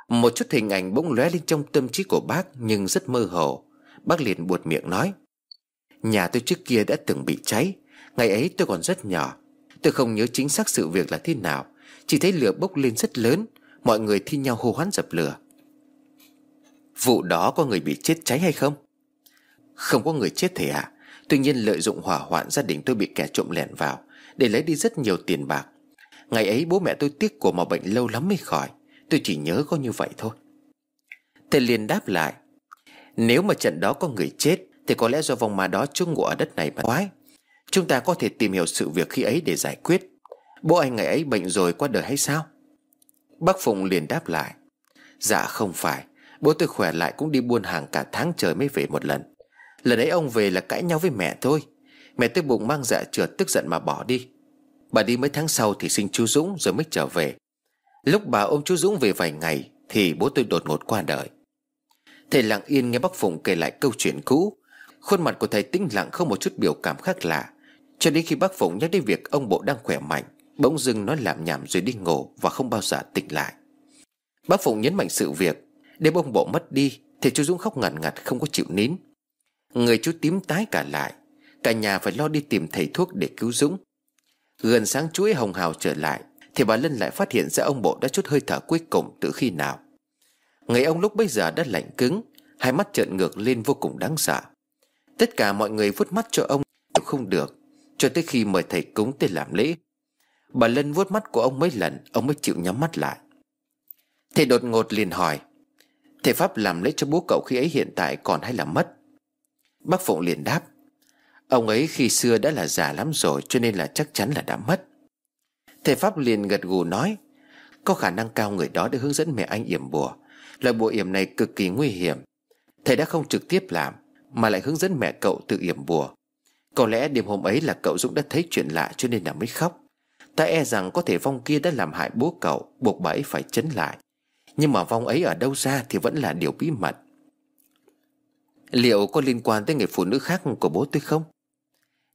Một chút hình ảnh bỗng lóe lên trong tâm trí của bác Nhưng rất mơ hồ. Bác liền buột miệng nói, Nhà tôi trước kia đã từng bị cháy. Ngày ấy tôi còn rất nhỏ. Tôi không nhớ chính xác sự việc là thế nào. Chỉ thấy lửa bốc lên rất lớn. Mọi người thi nhau hô hoán dập lửa. Vụ đó có người bị chết cháy hay không? Không có người chết thầy ạ. À? Tuy nhiên lợi dụng hỏa hoạn gia đình tôi bị kẻ trộm lẻn vào, Để lấy đi rất nhiều tiền bạc. Ngày ấy bố mẹ tôi tiếc của mà bệnh lâu lắm mới khỏi. Tôi chỉ nhớ có như vậy thôi. Thầy liền đáp lại, Nếu mà trận đó có người chết, Thì có lẽ do vòng ma đó chung ngụ ở đất này mà quái. Chúng ta có thể tìm hiểu sự việc khi ấy để giải quyết. Bố anh ngày ấy bệnh rồi qua đời hay sao? Bác Phụng liền đáp lại Dạ không phải. Bố tôi khỏe lại cũng đi buôn hàng cả tháng trời mới về một lần. Lần ấy ông về là cãi nhau với mẹ thôi Mẹ tôi bụng mang dạ trượt tức giận mà bỏ đi. Bà đi mấy tháng sau thì sinh chú Dũng rồi mới trở về. Lúc bà ôm chú Dũng về vài ngày Thì bố tôi đột ngột qua đời. Thầy lặng yên nghe bác Phụng kể lại câu chuyện cũ. Khuôn mặt của thầy tĩnh lặng không một chút biểu cảm khác lạ. Cho đến khi bác Phụng nhắc đến việc ông bộ đang khỏe mạnh, Bỗng dưng nói làm nhảm rồi đi ngủ Và không bao giờ tỉnh lại. Bác Phụng nhấn mạnh sự việc. Đêm ông bộ mất đi Thì chú Dũng khóc ngặt ngặt không có chịu nín. Người chú tím tái cả lại. Cả nhà phải lo đi tìm thầy thuốc để cứu Dũng. Gần sáng chuỗi hồng hào trở lại, Thì bà Lân lại phát hiện ra ông bộ đã chút hơi thở cuối cùng từ khi nào. Người ông lúc bấy giờ đã lạnh cứng, Hai mắt trợn ngược lên vô cùng đáng sợ. Tất cả mọi người vuốt mắt cho ông đều không được, Cho tới khi mời thầy cúng tới làm lễ. Bà Lân vuốt mắt của ông mấy lần, Ông mới chịu nhắm mắt lại. Thầy đột ngột liền hỏi, Thầy Pháp làm lễ cho bố cậu khi ấy hiện tại còn hay là mất? Bác Phụng liền đáp Ông ấy khi xưa đã là già lắm rồi, Cho nên là chắc chắn là đã mất. Thầy Pháp liền gật gù nói, Có khả năng cao người đó đã hướng dẫn mẹ anh yểm bùa. Loại bùa yểm này cực kỳ nguy hiểm. Thầy đã không trực tiếp làm, Mà lại hướng dẫn mẹ cậu tự yểm bùa. Có lẽ đêm hôm ấy là cậu Dũng đã thấy chuyện lạ Cho nên là mới khóc. Ta e rằng có thể vong kia đã làm hại bố cậu, Buộc bà ấy phải chấn lại. Nhưng mà vong ấy ở đâu ra thì vẫn là điều bí mật. Liệu có liên quan tới người phụ nữ khác của bố tôi không?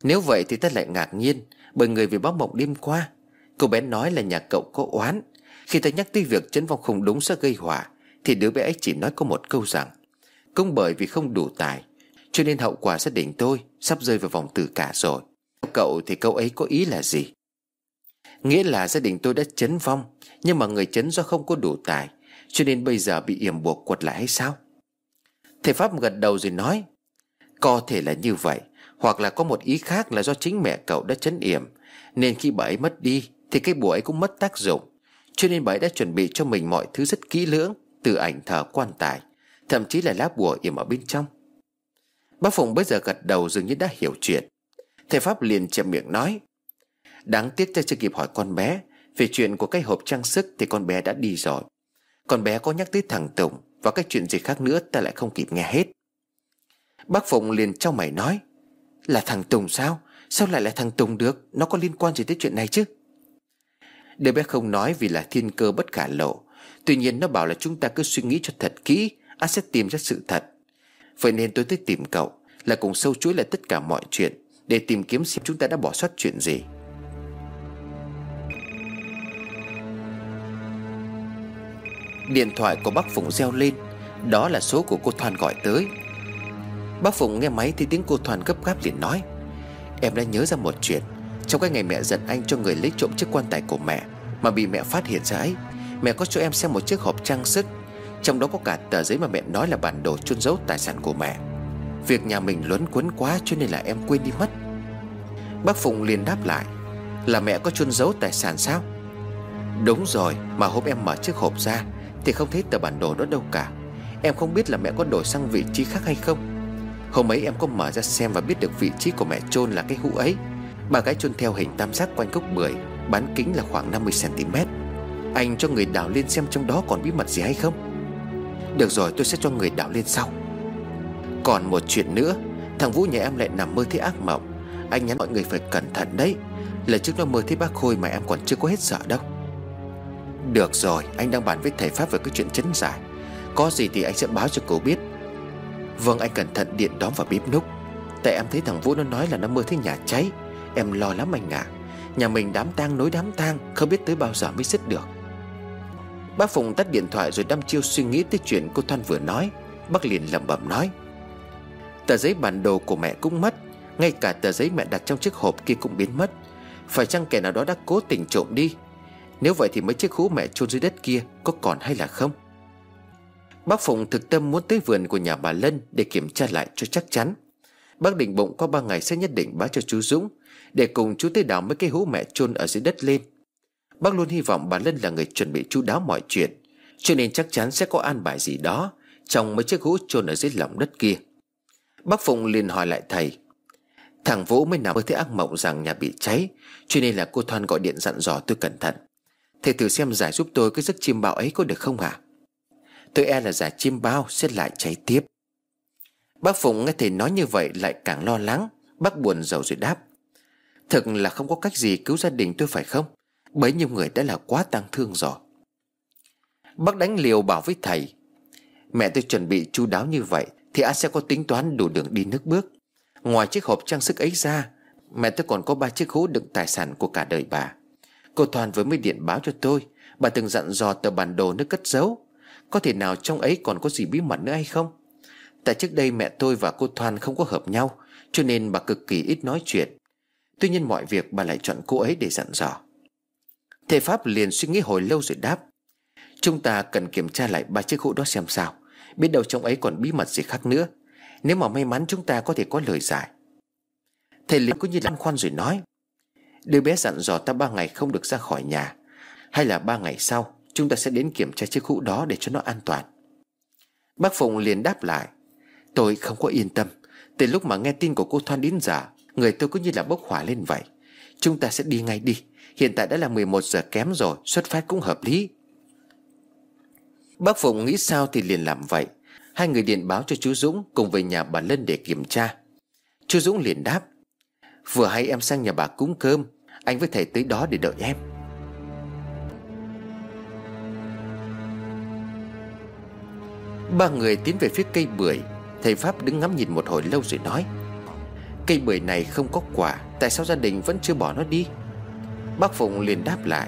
Nếu vậy thì ta lại ngạc nhiên Bởi người vì báo mộng đêm qua. Cô bé nói là nhà cậu có oán. Khi ta nhắc tới việc chấn vong không đúng sẽ gây hỏa Thì đứa bé ấy chỉ nói có một câu rằng, Cũng bởi vì không đủ tài, Cho nên hậu quả gia đình tôi, Sắp rơi vào vòng tử cả rồi. Cậu thì câu ấy có ý là gì? Nghĩa là gia đình tôi đã chấn vong, Nhưng mà người chấn do không có đủ tài, Cho nên bây giờ bị yểm buộc quật lại hay sao? Thầy Pháp gật đầu rồi nói, Có thể là như vậy hoặc là có một ý khác là do chính mẹ cậu đã chấn yểm. Nên khi bà ấy mất đi, Thì cái bùa ấy cũng mất tác dụng. Cho nên bà ấy đã chuẩn bị cho mình mọi thứ rất kỹ lưỡng, Từ ảnh thờ, quan tài, Thậm chí là lá bùa yểm ở bên trong. Bác Phụng bây giờ gật đầu dường như đã hiểu chuyện. Thầy Pháp liền chậm miệng nói, Đáng tiếc ta chưa kịp hỏi con bé. Về chuyện của cái hộp trang sức Thì con bé đã đi rồi. Con bé có nhắc tới thằng Tùng Và cái chuyện gì khác nữa ta lại không kịp nghe hết. Bác Phụng liền trong mày nói là thằng Tùng sao? Sao lại là thằng Tùng được? Nó có liên quan gì tới chuyện này chứ? Đứa bé không nói vì là thiên cơ bất khả lộ. Tuy nhiên nó bảo là chúng ta cứ suy nghĩ cho thật kỹ Anh sẽ tìm ra sự thật. Vậy nên tôi tới tìm cậu, Là cùng sâu chuối lại tất cả mọi chuyện, Để tìm kiếm xem chúng ta đã bỏ sót chuyện gì. Điện thoại của bác Phụng reo lên, Đó là số của cô Thoan gọi tới. Bác Phụng nghe máy thì tiếng cô Thoàn gấp gáp liền nói. Em đã nhớ ra một chuyện. Trong cái ngày mẹ giận anh cho người lấy trộm chiếc quan tài của mẹ, Mà bị mẹ phát hiện ra ấy, Mẹ có cho em xem một chiếc hộp trang sức. Trong đó có cả tờ giấy mà mẹ nói là bản đồ chôn giấu tài sản của mẹ. Việc nhà mình luấn quấn quá cho nên là em quên đi mất. Bác Phụng liền đáp lại, Là mẹ có chôn giấu tài sản sao? Đúng rồi, Mà hôm em mở chiếc hộp ra Thì không thấy tờ bản đồ đó đâu cả. Em không biết là mẹ có đổi sang vị trí khác hay không. Hôm ấy em có mở ra xem và biết được vị trí của mẹ chôn là cái hũ ấy. Bà gái chôn theo hình tam giác quanh gốc bưởi, Bán kính là khoảng 50cm Anh cho người đào lên xem trong đó còn bí mật gì hay không? Được rồi, tôi sẽ cho người đào lên sau. Còn một chuyện nữa, Thằng Vũ nhà em lại nằm mơ thấy ác mộng. Anh nhắn mọi người phải cẩn thận đấy. Lần trước nó mơ thấy bác Khôi mà em còn chưa có hết sợ đâu. Được rồi, Anh đang bàn với thầy Pháp về cái chuyện chấn giải. Có gì thì anh sẽ báo cho cô biết. Vâng anh cẩn thận điện đóm vào bếp núc. Tại em thấy thằng Vũ nó nói là nó mơ thấy nhà cháy. Em lo lắm anh ạ. À. Nhà mình đám tang nối đám tang, Không biết tới bao giờ mới dứt được. Bác Phùng tắt điện thoại rồi đăm chiêu suy nghĩ tới chuyện cô Thoan vừa nói. Bác liền lẩm bẩm nói, Tờ giấy bản đồ của mẹ cũng mất, Ngay cả tờ giấy mẹ đặt trong chiếc hộp kia cũng biến mất. Phải chăng kẻ nào đó đã cố tình trộm đi? Nếu vậy thì mấy chiếc hũ mẹ chôn dưới đất kia Có còn hay là không? Bác Phụng thực tâm muốn tới vườn của nhà bà Lân Để kiểm tra lại cho chắc chắn. Bác định bụng có ba ngày sẽ nhất định báo cho chú Dũng, Để cùng chú tới đào mấy cái hũ mẹ chôn ở dưới đất lên. Bác luôn hy vọng bà Lân là người chuẩn bị chú đáo mọi chuyện, Cho nên chắc chắn sẽ có an bài gì đó Trong mấy chiếc hũ chôn ở dưới lòng đất kia. Bác Phụng liền hỏi lại thầy, Thằng Vũ mới nằm mơ thấy ác mộng rằng nhà bị cháy, Cho nên là cô Thoan gọi điện dặn dò tôi cẩn thận. Thầy thử xem giải giúp tôi cái giấc chim bạo ấy có được không hả? Tôi e là giả chim bao sẽ lại cháy tiếp. Bác Phụng nghe thầy nói như vậy lại càng lo lắng. Bác buồn rầu rồi đáp thật là không có cách gì cứu gia đình tôi phải không? Bấy nhiêu người đã là quá tăng thương rồi. Bác đánh liều bảo với thầy, Mẹ tôi chuẩn bị chu đáo như vậy Thì ai sẽ có tính toán đủ đường đi nước bước? Ngoài chiếc hộp trang sức ấy ra, Mẹ tôi còn có ba chiếc hũ đựng tài sản của cả đời bà. Cô Toàn với mới điện báo cho tôi, Bà từng dặn dò tờ bản đồ nước cất giấu có thể nào trong ấy còn có gì bí mật nữa hay không? Tại trước đây mẹ tôi và cô Thoan không có hợp nhau, Cho nên bà cực kỳ ít nói chuyện. Tuy nhiên mọi việc bà lại chọn cô ấy để dặn dò. Thầy Pháp liền suy nghĩ hồi lâu rồi đáp, Chúng ta cần kiểm tra lại ba chiếc hũ đó xem sao, Biết đâu trong ấy còn bí mật gì khác nữa. Nếu mà may mắn chúng ta có thể có lời giải. Thầy liền có như lăn khoăn rồi nói, Đứa bé dặn dò ta ba ngày không được ra khỏi nhà, Hay là ba ngày sau Chúng ta sẽ đến kiểm tra chiếc hũ đó để cho nó an toàn. Bác Phụng liền đáp lại, Tôi không có yên tâm. Từ lúc mà nghe tin của cô Thoan đến giờ, Người tôi cứ như là bốc hỏa lên vậy. Chúng ta sẽ đi ngay đi. Hiện tại đã là 11 giờ kém rồi, Xuất phát cũng hợp lý. Bác Phụng nghĩ sao thì liền làm vậy. Hai người điện báo cho chú Dũng Cùng về nhà bà Lân để kiểm tra. Chú Dũng liền đáp, Vừa hay em sang nhà bà cúng cơm, Anh với thầy tới đó để đợi em. Ba người tiến về phía cây bưởi. Thầy Pháp đứng ngắm nhìn một hồi lâu rồi nói, Cây bưởi này không có quả, Tại sao gia đình vẫn chưa bỏ nó đi? Bác Phụng liền đáp lại,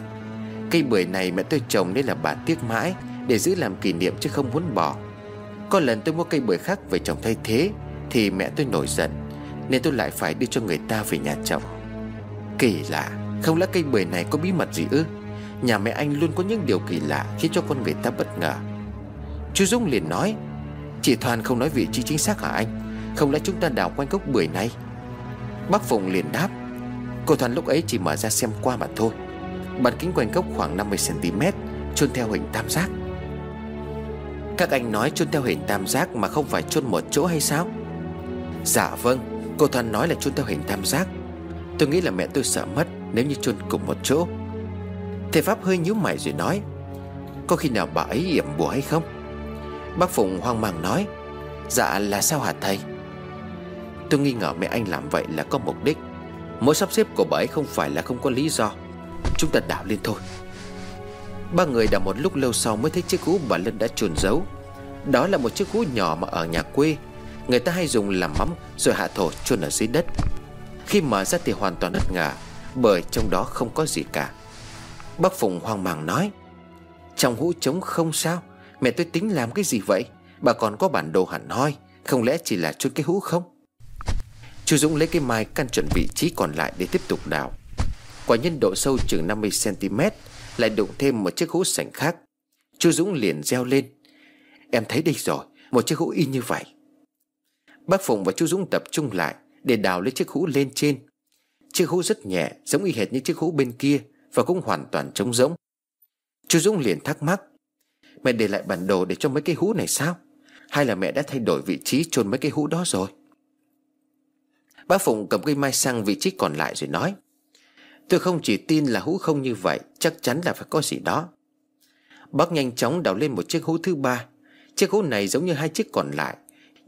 Cây bưởi này mẹ tôi trồng nên là bà tiếc mãi, Để giữ làm kỷ niệm chứ không muốn bỏ. Có lần tôi mua cây bưởi khác về trồng thay thế, Thì mẹ tôi nổi giận, Nên tôi lại phải đưa cho người ta về nhà trồng. Kỳ lạ, Không lẽ cây bưởi này có bí mật gì ư? Nhà mẹ anh luôn có những điều kỳ lạ Khiến cho con người ta bất ngờ. Chú Dũng liền nói Chị Thoan không nói vị trí chính xác hả anh? Không lẽ chúng ta đào quanh gốc bưởi này? Bác Phụng liền đáp, Cô Thoan lúc ấy chỉ mở ra xem qua mà thôi. Bàn kính quanh gốc khoảng 50cm chôn theo hình tam giác. Các anh nói chôn theo hình tam giác Mà không phải chôn một chỗ hay sao? Dạ vâng Cô Thoan nói là chôn theo hình tam giác. Tôi nghĩ là mẹ tôi sợ mất Nếu như chôn cùng một chỗ. Thầy Pháp hơi nhíu mày rồi nói, Có khi nào bà ấy yểm bùa hay không? Bác Phụng hoang mang nói Dạ là sao hả thầy? Tôi nghi ngờ mẹ anh làm vậy là có mục đích. Mỗi sắp xếp của bà ấy không phải là không có lý do. Chúng ta đảo lên thôi. Ba người đã một lúc lâu sau mới thấy chiếc hũ bà Lân đã trùn giấu. Đó là một chiếc hũ nhỏ mà ở nhà quê. Người ta hay dùng làm mắm rồi hạ thổ chôn ở dưới đất. Khi mở ra thì hoàn toàn bất ngờ, Bởi trong đó không có gì cả. Bác Phùng hoang mang nói Trong hũ trống không sao. Mẹ tôi tính làm cái gì vậy? Bà còn có bản đồ hẳn hoi, Không lẽ chỉ là chôn cái hũ không? Chú Dũng lấy cái mai căn chuẩn vị trí còn lại để tiếp tục đào. Quả nhân độ sâu chừng 50cm Lại đụng thêm một chiếc hũ sành khác. Chú Dũng liền reo lên. Em thấy đây rồi, Một chiếc hũ y như vậy. Bác Phụng và chú Dũng tập trung lại Để đào lấy chiếc hũ lên trên. Chiếc hũ rất nhẹ, Giống y hệt như chiếc hũ bên kia Và cũng hoàn toàn trống rỗng. Chú Dũng liền thắc mắc Mẹ để lại bản đồ để cho mấy cái hũ này sao? Hay là mẹ đã thay đổi vị trí chôn mấy cái hũ đó rồi? Bác Phụng cầm cây mai sang vị trí còn lại rồi nói, Tôi không chỉ tin là hũ không như vậy, Chắc chắn là phải có gì đó. Bác nhanh chóng đào lên một chiếc hũ thứ ba. Chiếc hũ này giống như hai chiếc còn lại,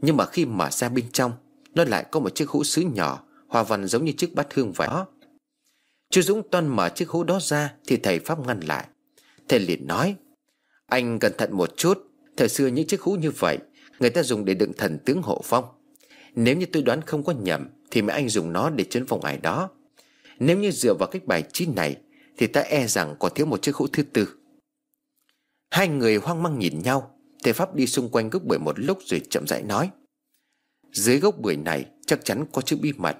Nhưng mà khi mở ra bên trong, Nó lại có một chiếc hũ sứ nhỏ Hòa văn giống như chiếc bát hương vậy. Đó Chú Dũng toan mở chiếc hũ đó ra Thì thầy Pháp ngăn lại. Thầy liền nói anh cẩn thận một chút. Thời xưa những chiếc hũ như vậy, Người ta dùng để đựng thần tướng hộ phong. Nếu như tôi đoán không có nhầm, Thì mẹ anh dùng nó để chấn phòng ai đó. Nếu như dựa vào cách bài trí này, Thì ta e rằng còn thiếu một chiếc hũ thứ tư. Hai người hoang mang nhìn nhau. Thầy Pháp đi xung quanh gốc bưởi một lúc rồi chậm rãi nói, Dưới gốc bưởi này chắc chắn có chữ bí mật,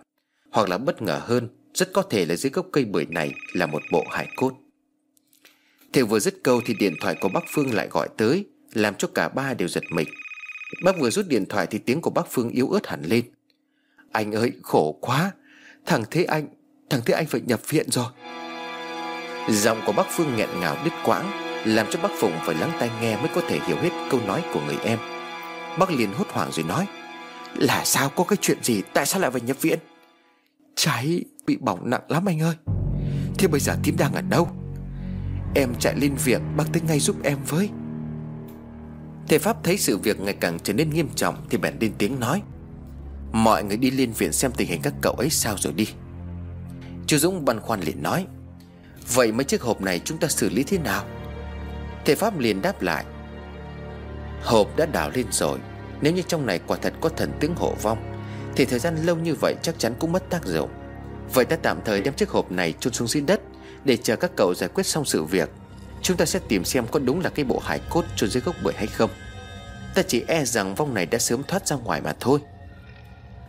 Hoặc là bất ngờ hơn, Rất có thể là dưới gốc cây bưởi này là một bộ hải cốt. Thầy vừa dứt câu thì điện thoại của bác Phương lại gọi tới, Làm cho cả ba đều giật mình. Bác vừa rút điện thoại thì tiếng của bác Phương yếu ớt hẳn lên. Anh ơi, khổ quá, Thằng Thế Anh, Thằng Thế Anh phải nhập viện rồi. Giọng của bác Phương nghẹn ngào đứt quãng, Làm cho bác Phụng phải lắng tai nghe Mới có thể hiểu hết câu nói của người em. Bác liền hốt hoảng rồi nói, Là sao có cái chuyện gì, Tại sao lại phải nhập viện? Cháy bị bỏng nặng lắm anh ơi. Thế bây giờ tím đang ở đâu? Em chạy lên viện, Bác tới ngay giúp em với. Thầy Pháp thấy sự việc ngày càng trở nên nghiêm trọng Thì bèn lên tiếng nói, Mọi người đi lên viện xem tình hình các cậu ấy sao rồi đi. Chú Dũng băn khoăn liền nói, Vậy mấy chiếc hộp này chúng ta xử lý thế nào? Thầy Pháp liền đáp lại, Hộp đã đào lên rồi, Nếu như trong này quả thật có thần tướng hộ vong, Thì thời gian lâu như vậy chắc chắn cũng mất tác dụng. Vậy ta tạm thời đem chiếc hộp này chôn xuống dưới đất để chờ các cậu giải quyết xong sự việc, Chúng ta sẽ tìm xem có đúng là cái bộ hải cốt chôn dưới gốc bưởi hay không. Ta chỉ e rằng vong này đã sớm thoát ra ngoài mà thôi.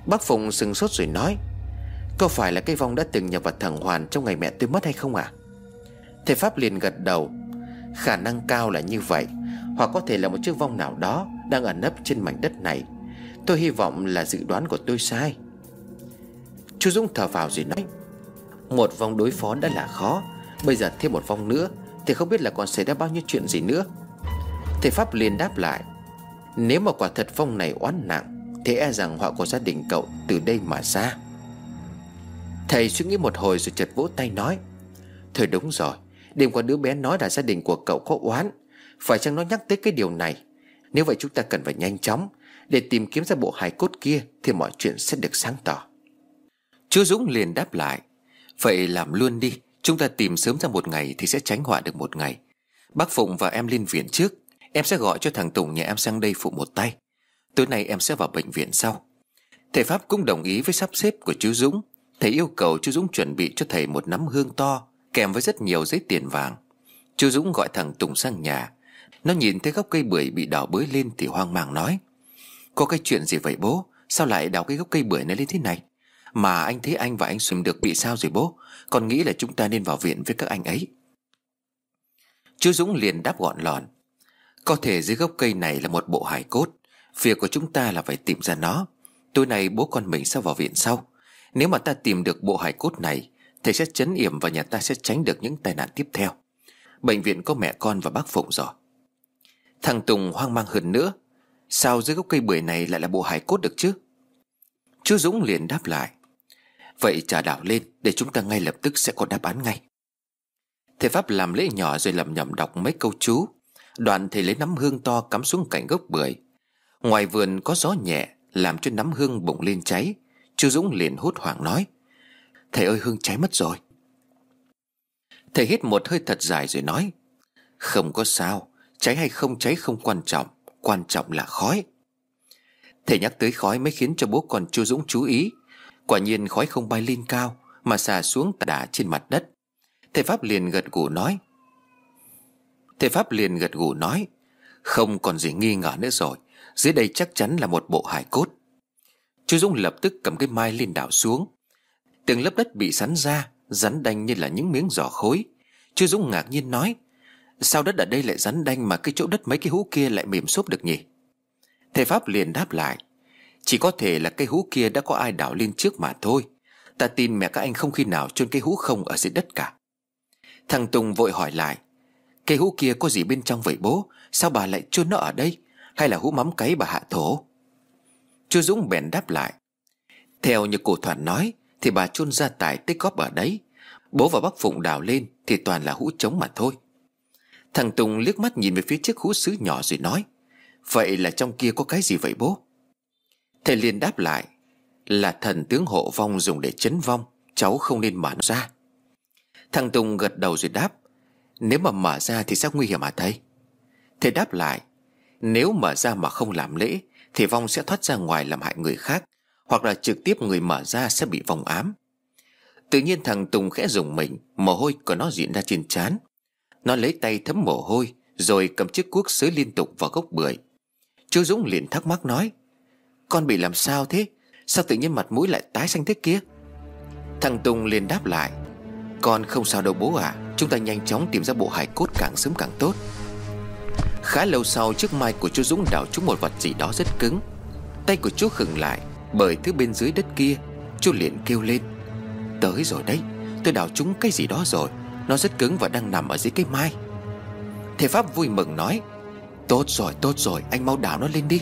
Bác Phụng sừng sốt rồi nói, Có phải là cái vong đã từng nhập vào thằng Hoàn Trong ngày mẹ tôi mất hay không ạ? À? Thầy Pháp liền gật đầu, Khả năng cao là như vậy, Hoặc có thể là một chiếc vong nào đó Đang ẩn nấp trên mảnh đất này. Tôi hy vọng là dự đoán của tôi sai. Chú Dũng thở vào rồi nói một vong đối phó đã là khó. Bây giờ thêm một vong nữa, Thì không biết là còn xảy ra bao nhiêu chuyện gì nữa. Thầy Pháp liền đáp lại, Nếu mà quả thật vong này oán nặng, Thì e rằng họa của gia đình cậu từ đây mà ra. Thầy suy nghĩ một hồi rồi chợt vỗ tay nói, Thôi đúng rồi, Đêm qua đứa bé nói là gia đình của cậu có oán. Phải chăng nó nhắc tới cái điều này? Nếu vậy chúng ta cần phải nhanh chóng Để tìm kiếm ra bộ hài cốt kia Thì mọi chuyện sẽ được sáng tỏ. Chú Dũng liền đáp lại Vậy làm luôn đi, Chúng ta tìm sớm ra một ngày Thì sẽ tránh họa được một ngày. Bác Phụng và em lên viện trước, Em sẽ gọi cho thằng Tùng nhà em sang đây phụ một tay. Tối nay em sẽ vào bệnh viện sau. Thầy Pháp cũng đồng ý với sắp xếp của chú Dũng. Thầy yêu cầu chú Dũng chuẩn bị cho thầy một nắm hương to, Kèm với rất nhiều giấy tiền vàng. Chú Dũng gọi thằng Tùng sang nhà. Nó nhìn thấy gốc cây bưởi bị đào bới lên Thì hoang mang nói, Có cái chuyện gì vậy bố? Sao lại đào cái gốc cây bưởi này lên thế này? Mà anh thấy anh và anh Xuân được bị sao rồi bố? Con nghĩ là chúng ta nên vào viện với các anh ấy. Chú Dũng liền đáp gọn lòn Có thể dưới gốc cây này là một bộ hải cốt. Việc của chúng ta là phải tìm ra nó. Tối nay bố con mình sẽ vào viện sau. Nếu mà ta tìm được bộ hải cốt này, Thầy sẽ chấn yểm và nhà ta sẽ tránh được những tai nạn tiếp theo. Bệnh viện có mẹ con và bác Phụng rồi. Thằng Tùng hoang mang hơn nữa. Sao dưới gốc cây bưởi này lại là bộ hải cốt được chứ? Chú Dũng liền đáp lại. Vậy trả đảo lên Để chúng ta ngay lập tức sẽ có đáp án ngay. Thầy Pháp làm lễ nhỏ rồi lầm nhầm đọc mấy câu chú. Đoạn thầy lấy nắm hương to cắm xuống cạnh gốc bưởi. Ngoài vườn có gió nhẹ, Làm cho nắm hương bụng lên cháy. Chú Dũng liền hốt hoảng nói, Thầy ơi, hương cháy mất rồi. Thầy hít một hơi thật dài rồi nói, Không có sao, Cháy hay không cháy không quan trọng Quan trọng là khói. Thầy nhắc tới khói mới khiến cho bố con chú Dũng chú ý. Quả nhiên khói không bay lên cao, Mà xà xuống đả trên mặt đất. Thầy Pháp liền gật gù nói. Thầy Pháp liền gật gù nói, Không còn gì nghi ngờ nữa rồi, Dưới đây chắc chắn là một bộ hải cốt. Chú Dũng lập tức cầm cái mai lên đảo xuống. Từng lớp đất bị sắn ra, Rắn đanh như là những miếng giỏ khối. Chú Dũng ngạc nhiên nói, Sao đất ở đây lại rắn đanh mà cái chỗ đất mấy cái hú kia lại mềm xốp được nhỉ? Thầy Pháp liền đáp lại chỉ có thể là cây hú kia đã có ai đảo lên trước mà thôi. Ta tin mẹ các anh không khi nào chôn cây hú không ở dưới đất cả. Thằng Tùng vội hỏi lại Cây hú kia có gì bên trong vậy bố? Sao bà lại chôn nó ở đây? Hay là hú mắm cấy bà hạ thổ? Chú Dũng bèn đáp lại, Theo như cổ Thoản nói, Thì bà chôn ra tài tích góp ở đấy. Bố và bác Phụng đào lên Thì toàn là hũ trống mà thôi. Thằng Tùng liếc mắt nhìn về phía chiếc hũ sứ nhỏ rồi nói, Vậy là trong kia có cái gì vậy bố? Thầy liền đáp lại, Là thần tướng hộ vong dùng để chấn vong, Cháu không nên mở nó ra. Thằng Tùng gật đầu rồi đáp, Nếu mà mở ra thì sẽ nguy hiểm à thầy? Thầy đáp lại, Nếu mở ra mà không làm lễ, Thì vong sẽ thoát ra ngoài làm hại người khác, Hoặc là trực tiếp người mở ra sẽ bị vong ám. Tự nhiên thằng Tùng khẽ dùng mình, Mồ hôi của nó diễn ra trên trán. Nó lấy tay thấm mồ hôi, Rồi cầm chiếc cuốc xới liên tục vào gốc bưởi. Chú Dũng liền thắc mắc nói con bị làm sao thế? Sao tự nhiên mặt mũi lại tái xanh thế kia? Thằng Tùng liền đáp lại, Con không sao đâu bố à Chúng ta nhanh chóng tìm ra bộ hải cốt càng sớm càng tốt. Khá lâu sau, chiếc mai của chú Dũng đào trúng một vật gì đó rất cứng. Tay của chú khựng lại, Bởi thứ bên dưới đất kia, Chú liền kêu lên, Tới rồi đấy, Tôi đào trúng cái gì đó rồi, Nó rất cứng và đang nằm ở dưới cái mai. Thầy Pháp vui mừng nói, Tốt rồi tốt rồi, anh mau đào nó lên đi.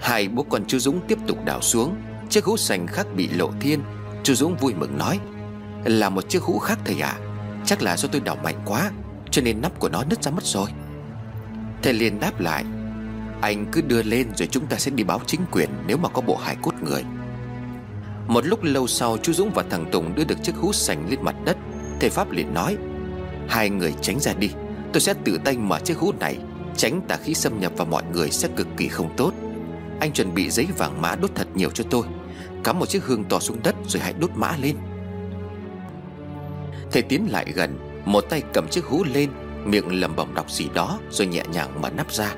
Hai bố con chú Dũng tiếp tục đào xuống. Chiếc hũ sành khác bị lộ thiên. Chú Dũng vui mừng nói, Là một chiếc hũ khác thầy à Chắc là do tôi đào mạnh quá, Cho nên nắp của nó nứt ra mất rồi. Thầy liền đáp lại, Anh cứ đưa lên rồi chúng ta sẽ đi báo chính quyền Nếu mà có bộ hài cốt người. Một lúc lâu sau chú Dũng và thằng Tùng đưa được chiếc hũ sành lên mặt đất. Thầy Pháp liền nói, Hai người tránh ra đi, Tôi sẽ tự tay mở chiếc hũ này, Tránh tà khí xâm nhập vào mọi người sẽ cực kỳ không tốt. Anh chuẩn bị giấy vàng mã đốt thật nhiều cho tôi. Cắm một chiếc hương tỏ xuống đất rồi hãy đốt mã lên. Thầy tiến lại gần, Một tay cầm chiếc hũ lên, Miệng lẩm bẩm đọc gì đó Rồi nhẹ nhàng mở nắp ra.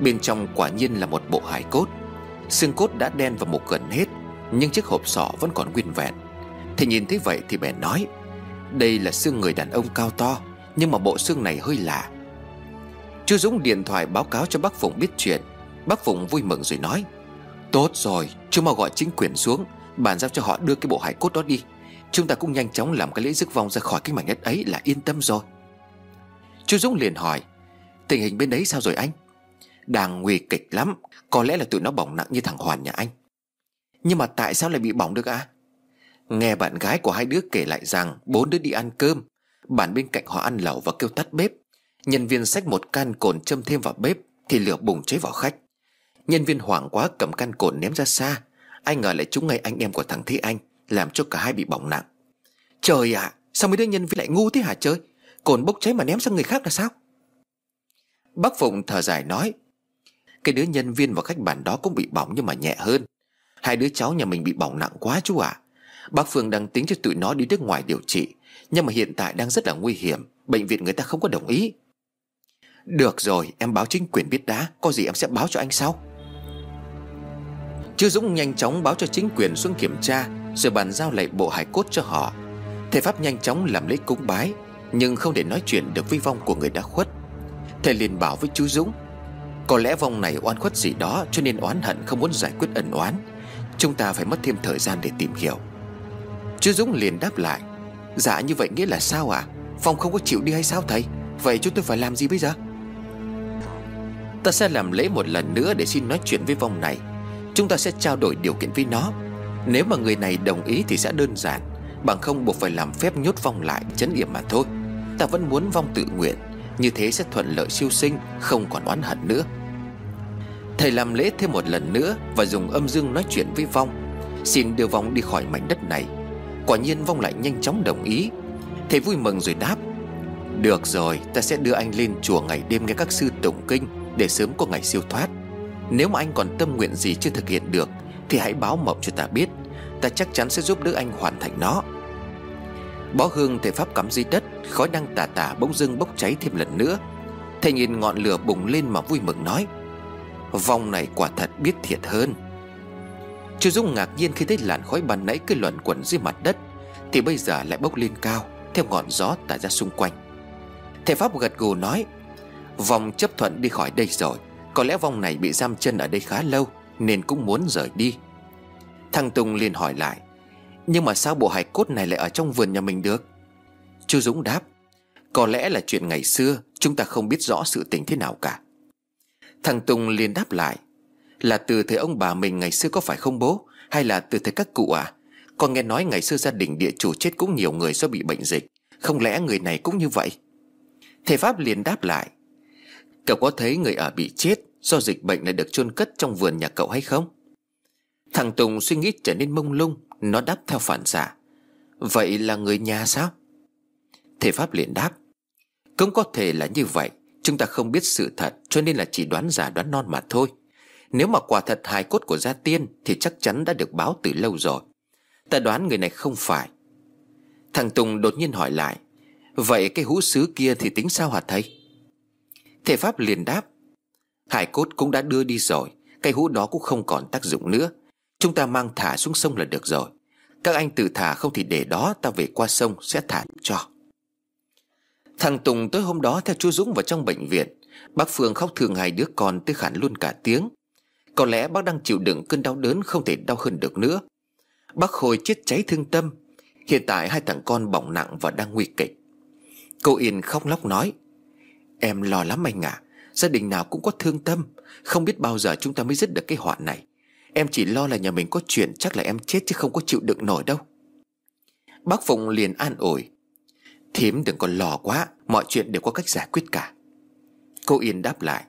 Bên trong quả nhiên là một bộ hài cốt. Xương cốt đã đen và mục gần hết, Nhưng chiếc hộp sọ vẫn còn nguyên vẹn. Thầy nhìn thấy vậy thì bèn nói, Đây là xương người đàn ông cao to, Nhưng mà bộ xương này hơi lạ. Chú Dũng điện thoại báo cáo cho bác Phụng biết chuyện. Bác Phụng vui mừng rồi nói, Tốt rồi, chúng mau gọi chính quyền xuống, Bàn giao cho họ đưa cái bộ hải cốt đó đi. Chúng ta cũng nhanh chóng làm cái lễ rước vong ra khỏi cái mảnh đất ấy là yên tâm rồi. Chú Dũng liền hỏi, Tình hình bên đấy sao rồi anh? Đang nguy kịch lắm, Có lẽ là tụi nó bỏng nặng như thằng Hoàn nhà anh. Nhưng mà tại sao lại bị bỏng được à Nghe bạn gái của hai đứa kể lại rằng Bốn đứa đi ăn cơm Bạn bên cạnh họ ăn lẩu và kêu tắt bếp. Nhân viên xách một can cồn châm thêm vào bếp Thì lửa bùng cháy vào khách. Nhân viên hoảng quá cầm can cồn ném ra xa. Ai ngờ lại trúng ngay anh em của thằng Thế Anh, Làm cho cả hai bị bỏng nặng. Trời ạ, Sao mấy đứa nhân viên lại ngu thế hả chơi Cồn bốc cháy mà ném sang người khác là sao? Bác Phụng thở dài nói, Cái đứa nhân viên và khách bàn đó cũng bị bỏng nhưng mà nhẹ hơn. Hai đứa cháu nhà mình bị bỏng nặng quá chú ạ. Bác Phương đang tính cho tụi nó đi nước ngoài điều trị, Nhưng mà hiện tại đang rất là nguy hiểm, Bệnh viện người ta không có đồng ý. Được rồi, em báo chính quyền biết đã, Có gì em sẽ báo cho anh sau. Chư Dũng nhanh chóng báo cho chính quyền xuống kiểm tra, Rồi bàn giao lại bộ hải cốt cho họ. Thầy Pháp nhanh chóng làm lễ cúng bái, Nhưng không để nói chuyện được với vong của người đã khuất. Thầy liền bảo với chú Dũng, Có lẽ vong này oan khuất gì đó, Cho nên oán hận không muốn giải quyết ẩn oán. Chúng ta phải mất thêm thời gian để tìm hiểu. Chú Dũng liền đáp lại Dạ như vậy nghĩa là sao à Phong không có chịu đi hay sao thầy? Vậy chúng tôi phải làm gì bây giờ? Ta sẽ làm lễ một lần nữa để xin nói chuyện với vong này. Chúng ta sẽ trao đổi điều kiện với nó. Nếu mà người này đồng ý thì sẽ đơn giản, Bằng không buộc phải làm phép nhốt vong lại, chấn yểm mà thôi. Ta vẫn muốn vong tự nguyện, Như thế sẽ thuận lợi siêu sinh, Không còn oán hận nữa. Thầy làm lễ thêm một lần nữa Và dùng âm dương nói chuyện với vong. Xin đưa vong đi khỏi mảnh đất này. Quả nhiên vong lại nhanh chóng đồng ý. Thầy vui mừng rồi đáp, Được rồi, ta sẽ đưa anh lên chùa ngày đêm nghe các sư tụng kinh Để sớm có ngày siêu thoát. Nếu mà anh còn tâm nguyện gì chưa thực hiện được, Thì hãy báo mộng cho ta biết. Ta chắc chắn sẽ giúp đỡ anh hoàn thành nó. Bó hương thầy Pháp cắm dưới đất, Khói đang tà tà bỗng dưng bốc cháy thêm lần nữa. Thầy nhìn ngọn lửa bùng lên mà vui mừng nói vòng này quả thật biết thiệt hơn. Chú Dũng ngạc nhiên khi thấy làn khói ban nãy cứ luẩn quẩn dưới mặt đất, Thì bây giờ lại bốc lên cao, Theo ngọn gió tả ra xung quanh. Thầy Pháp gật gù nói vòng chấp thuận đi khỏi đây rồi. Có lẽ vong này bị giam chân ở đây khá lâu, Nên cũng muốn rời đi. Thằng Tùng liền hỏi lại, Nhưng mà sao bộ hài cốt này lại ở trong vườn nhà mình được? Chú Dũng đáp, Có lẽ là chuyện ngày xưa, Chúng ta không biết rõ sự tình thế nào cả. Thằng Tùng liền đáp lại, Là từ thời ông bà mình ngày xưa có phải không bố? Hay là từ thời các cụ à? Con nghe nói ngày xưa gia đình địa chủ chết cũng nhiều người do bị bệnh dịch, Không lẽ người này cũng như vậy? Thầy Pháp liền đáp lại, Cậu có thấy người ở bị chết Do dịch bệnh lại được chôn cất trong vườn nhà cậu hay không? Thằng Tùng suy nghĩ trở nên mông lung, Nó đáp theo phản xạ. Vậy là người nhà sao? Thầy Pháp liền đáp. Cũng có thể là như vậy, Chúng ta không biết sự thật Cho nên là chỉ đoán giả đoán non mà thôi. Nếu mà quả thật hài cốt của gia tiên Thì chắc chắn đã được báo từ lâu rồi. Ta đoán người này không phải. Thằng Tùng đột nhiên hỏi lại, Vậy cái hũ sứ kia thì tính sao hả thầy? Thầy Pháp liền đáp Hải cốt cũng đã đưa đi rồi cây hũ đó cũng không còn tác dụng nữa. Chúng ta mang thả xuống sông là được rồi. Các anh tự thả không thì để đó Ta về qua sông sẽ thả cho. Thằng Tùng tối hôm đó theo chú Dũng vào trong bệnh viện. Bác Phương khóc thương hai đứa con tới khản luôn cả tiếng. Có lẽ bác đang chịu đựng cơn đau đớn không thể đau hơn được nữa. Bác Khôi chết cháy thương tâm. Hiện tại hai thằng con bỏng nặng và đang nguy kịch. Cô Yên khóc lóc nói, Em lo lắm anh ạ. à. Gia đình nào cũng có thương tâm. Không biết bao giờ chúng ta mới dứt được cái họa này. Em chỉ lo là nhà mình có chuyện, Chắc là em chết chứ không có chịu đựng nổi đâu. Bác Phụng liền an ủi. Thím đừng còn lo quá, Mọi chuyện đều có cách giải quyết cả. Cô Yên đáp lại.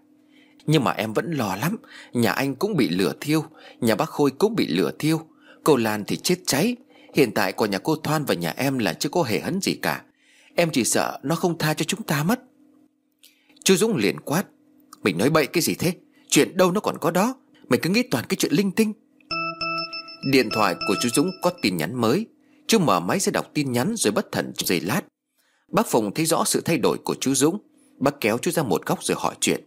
Nhưng mà em vẫn lo lắm, Nhà anh cũng bị lửa thiêu, Nhà bác Khôi cũng bị lửa thiêu. Cô Lan thì chết cháy, Hiện tại của nhà cô Thoan và nhà em là chưa có hề hấn gì cả. Em chỉ sợ nó không tha cho chúng ta mất. Chú Dũng liền quát. Mình nói bậy cái gì thế? Chuyện đâu nó còn có đó? Mày cứ nghĩ toàn cái chuyện linh tinh. Điện thoại của chú Dũng có tin nhắn mới. Chú mở máy ra đọc tin nhắn rồi bất thần giây lát. Bác Phùng thấy rõ sự thay đổi của chú Dũng. Bác kéo chú ra một góc rồi hỏi chuyện.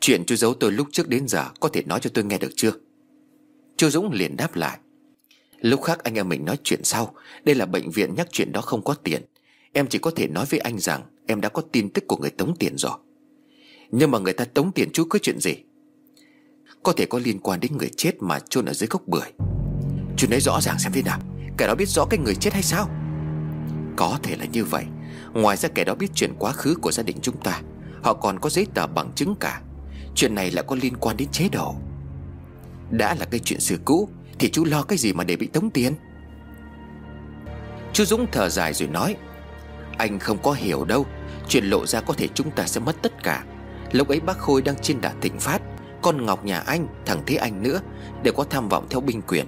Chuyện chú giấu tôi lúc trước đến giờ Có thể nói cho tôi nghe được chưa? Chú Dũng liền đáp lại. Lúc khác anh em mình nói chuyện sau. Đây là bệnh viện nhắc chuyện đó không có tiền. Em chỉ có thể nói với anh rằng Em đã có tin tức của người tống tiền rồi. Nhưng mà người ta tống tiền chú có chuyện gì? Có thể có liên quan đến người chết Mà chôn ở dưới gốc bưởi. Chú nói rõ ràng xem thế nào. Kẻ đó biết rõ cái người chết hay sao? Có thể là như vậy. Ngoài ra kẻ đó biết chuyện quá khứ của gia đình chúng ta. Họ còn có giấy tờ bằng chứng cả. Chuyện này lại có liên quan đến chế độ. Đã là cái chuyện xưa cũ, Thì chú lo cái gì mà để bị tống tiền? Chú Dũng thở dài rồi nói, Anh không có hiểu đâu. Chuyện lộ ra có thể chúng ta sẽ mất tất cả. Lúc ấy bác Khôi đang trên đà thịnh phát Con Ngọc nhà anh, thằng Thế Anh nữa Đều có tham vọng theo binh quyền.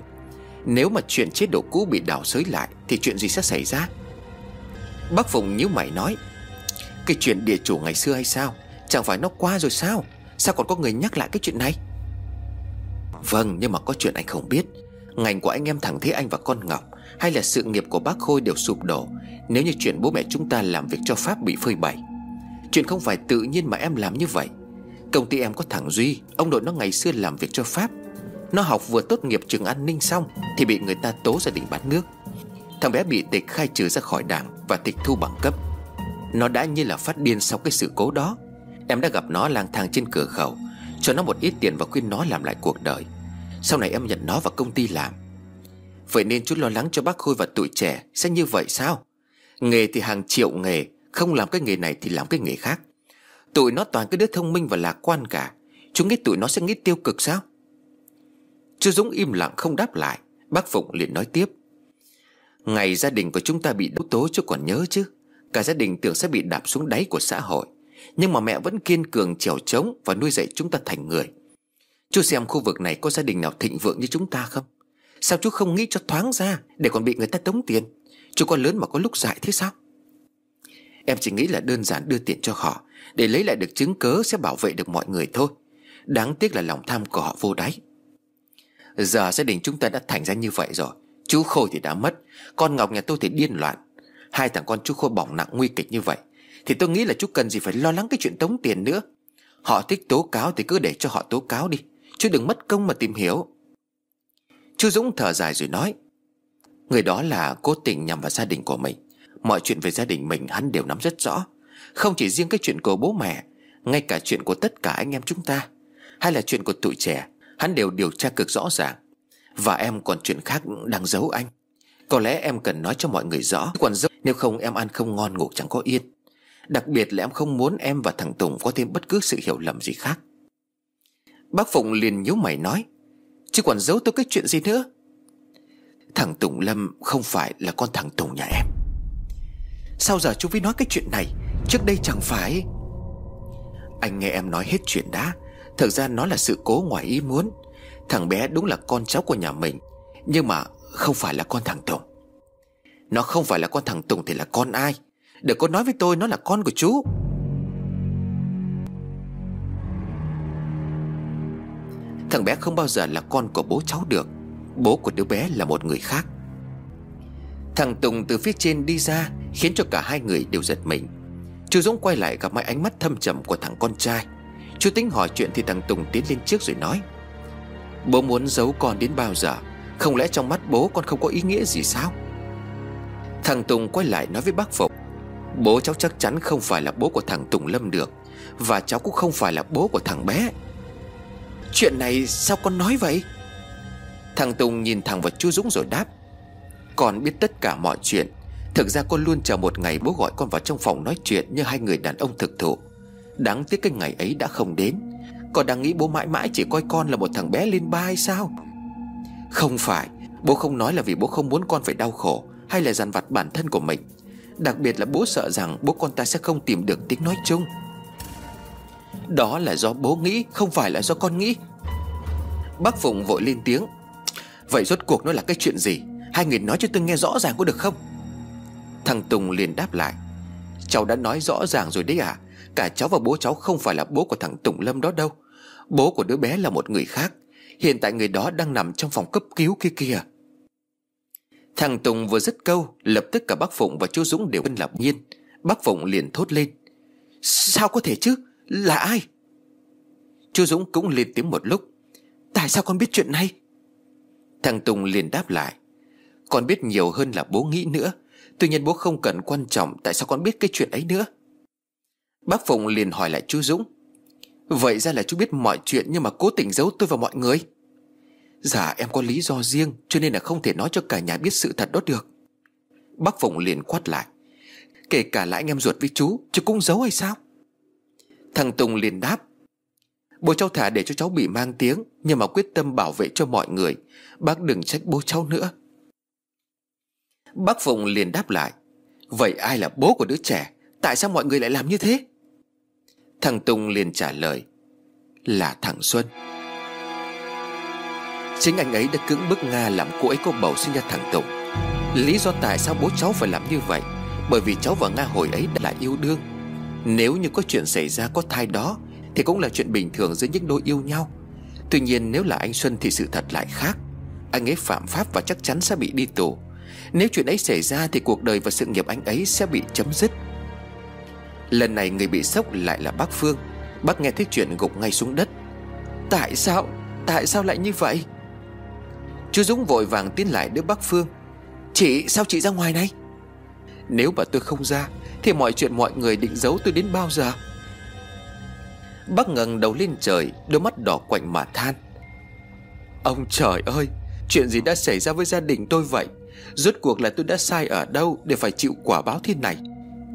Nếu mà chuyện chế độ cũ bị đảo xới lại Thì chuyện gì sẽ xảy ra? Bác Phụng nhíu mày nói Cái chuyện địa chủ ngày xưa hay sao? Chẳng phải nó qua rồi sao? Sao còn có người nhắc lại cái chuyện này? Vâng nhưng mà có chuyện anh không biết. Ngành của anh em thằng Thế Anh và con Ngọc Hay là sự nghiệp của bác Khôi đều sụp đổ. Nếu như chuyện bố mẹ chúng ta làm việc cho Pháp bị phơi bày Chuyện không phải tự nhiên mà em làm như vậy. Công ty em có thằng Duy, Ông nội nó ngày xưa làm việc cho Pháp. Nó học vừa tốt nghiệp trường an ninh xong Thì bị người ta tố gia đình bán nước. Thằng bé bị tịch khai trừ ra khỏi đảng Và tịch thu bằng cấp. Nó đã như là phát điên sau cái sự cố đó. Em đã gặp nó lang thang trên cửa khẩu, Cho nó một ít tiền và khuyên nó làm lại cuộc đời. Sau này em nhận nó vào công ty làm. Vậy nên chú lo lắng cho bác Khôi và tuổi trẻ Sẽ như vậy sao? Nghề thì hàng triệu nghề không làm cái nghề này thì làm cái nghề khác. Tụi nó toàn cái đứa thông minh và lạc quan cả. Chúng nghĩ tụi nó sẽ nghĩ tiêu cực sao? Chú Dũng im lặng không đáp lại. Bác Phụng liền nói tiếp. Ngày gia đình của chúng ta bị đấu tố chứ còn nhớ chứ. Cả gia đình tưởng sẽ bị đạp xuống đáy của xã hội. Nhưng mà mẹ vẫn kiên cường trèo trống Và nuôi dạy chúng ta thành người. Chú xem khu vực này có gia đình nào thịnh vượng như chúng ta không? Sao chú không nghĩ cho thoáng ra Để còn bị người ta tống tiền? Chú con lớn mà có lúc dại thế sao? Em chỉ nghĩ là đơn giản đưa tiền cho họ. Để lấy lại được chứng cớ sẽ bảo vệ được mọi người thôi. Đáng tiếc là lòng tham của họ vô đáy. Giờ gia đình chúng ta đã thành ra như vậy rồi. Chú Khôi thì đã mất. Con Ngọc nhà tôi thì điên loạn. Hai thằng con chú Khôi bỏng nặng nguy kịch như vậy. Thì tôi nghĩ là chú cần gì phải lo lắng cái chuyện tống tiền nữa. Họ thích tố cáo thì cứ để cho họ tố cáo đi. Chứ đừng mất công mà tìm hiểu. Chú Dũng thở dài rồi nói, Người đó là cố tình nhằm vào gia đình của mình. Mọi chuyện về gia đình mình hắn đều nắm rất rõ. Không chỉ riêng cái chuyện của bố mẹ, Ngay cả chuyện của tất cả anh em chúng ta, Hay là chuyện của tụi trẻ, Hắn đều điều tra cực rõ ràng. Và em còn chuyện khác đang giấu anh. Có lẽ em cần nói cho mọi người rõ. Còn giấu, nếu không em ăn không ngon, ngủ chẳng có yên. Đặc biệt là em không muốn em và thằng Tùng Có thêm bất cứ sự hiểu lầm gì khác. Bác Phụng liền nhíu mày nói, Chứ còn giấu tôi cái chuyện gì nữa? Thằng Tùng Lâm không phải là con thằng Tùng nhà em. Sao giờ chú mới nói cái chuyện này? Trước đây chẳng phải. Anh nghe em nói hết chuyện đã. Thực ra nó là sự cố ngoài ý muốn. Thằng bé đúng là con cháu của nhà mình. Nhưng mà không phải là con thằng Tùng. Nó không phải là con thằng Tùng thì là con ai? Đừng có nói với tôi nó là con của chú. Thằng bé không bao giờ là con của bố cháu được. Bố của đứa bé là một người khác. Thằng Tùng từ phía trên đi ra, Khiến cho cả hai người đều giật mình. Chú Dũng quay lại gặp mấy ánh mắt thâm trầm của thằng con trai. Chú tính hỏi chuyện thì thằng Tùng tiến lên trước rồi nói, Bố muốn giấu con đến bao giờ? Không lẽ trong mắt bố con không có ý nghĩa gì sao? Thằng Tùng quay lại nói với bác Phục, Bố cháu chắc chắn không phải là bố của thằng Tùng Lâm được, Và cháu cũng không phải là bố của thằng bé. Chuyện này sao con nói vậy? Thằng Tùng nhìn thẳng vào chú Dũng rồi đáp con biết tất cả mọi chuyện. Thực ra con luôn chờ một ngày bố gọi con vào trong phòng nói chuyện Như hai người đàn ông thực thụ. Đáng tiếc cái ngày ấy đã không đến. Con đang nghĩ bố mãi mãi chỉ coi con là một thằng bé lên ba hay sao? Không phải. Bố không nói là vì bố không muốn con phải đau khổ Hay là dằn vặt bản thân của mình. Đặc biệt là bố sợ rằng bố con ta sẽ không tìm được tiếng nói chung. Đó là do bố nghĩ, Không phải là do con nghĩ. Bác Phụng vội lên tiếng. Vậy rốt cuộc nó là cái chuyện gì? Hai người nói cho tôi nghe rõ ràng có được không? Thằng Tùng liền đáp lại. Cháu đã nói rõ ràng rồi đấy à? Cả cháu và bố cháu không phải là bố của thằng Tùng Lâm đó đâu. Bố của đứa bé là một người khác. Hiện tại người đó đang nằm trong phòng cấp cứu kia kìa. Thằng Tùng vừa dứt câu, Lập tức cả bác Phụng và chú Dũng đều lập nhiên. Bác Phụng liền thốt lên. Sao có thể chứ? Là ai? Chú Dũng cũng lên tiếng một lúc. Tại sao con biết chuyện này? Thằng Tùng liền đáp lại. Con biết nhiều hơn là bố nghĩ nữa. Tuy nhiên bố không cần quan trọng Tại sao con biết cái chuyện ấy nữa. Bác Phụng liền hỏi lại chú Dũng. Vậy ra là chú biết mọi chuyện Nhưng mà cố tình giấu tôi và mọi người. Dạ em có lý do riêng, Cho nên là không thể nói cho cả nhà biết sự thật đó được. Bác Phụng liền quát lại. Kể cả là anh em ruột với chú Chú cũng giấu hay sao? Thằng Tùng liền đáp. Bố cháu thả để cho cháu bị mang tiếng, Nhưng mà quyết tâm bảo vệ cho mọi người. Bác đừng trách bố cháu nữa. Bác Phụng liền đáp lại, Vậy ai là bố của đứa trẻ? Tại sao mọi người lại làm như thế? Thằng Tùng liền trả lời, Là thằng Xuân. Chính anh ấy đã cưỡng bức Nga làm cô ấy có bầu sinh ra thằng Tùng. Lý do tại sao bố cháu phải làm như vậy? Bởi vì cháu và Nga hồi ấy đã là yêu đương. Nếu như có chuyện xảy ra có thai đó, Thì cũng là chuyện bình thường giữa những đôi yêu nhau. Tuy nhiên nếu là anh Xuân thì sự thật lại khác. Anh ấy phạm pháp và chắc chắn sẽ bị đi tù. Nếu chuyện ấy xảy ra thì cuộc đời và sự nghiệp anh ấy sẽ bị chấm dứt. Lần này người bị sốc lại là bác Phương. Bác nghe thấy chuyện gục ngay xuống đất. Tại sao? Tại sao lại như vậy? Chú Dũng vội vàng tiến lại đứa bác Phương. Chị, sao chị ra ngoài này? Nếu mà tôi không ra, Thì mọi chuyện mọi người định giấu tôi đến bao giờ? Bác ngẩng đầu lên trời, Đôi mắt đỏ quạnh mà than. Ông trời ơi, Chuyện gì đã xảy ra với gia đình tôi vậy? Rốt cuộc là tôi đã sai ở đâu Để phải chịu quả báo thế này?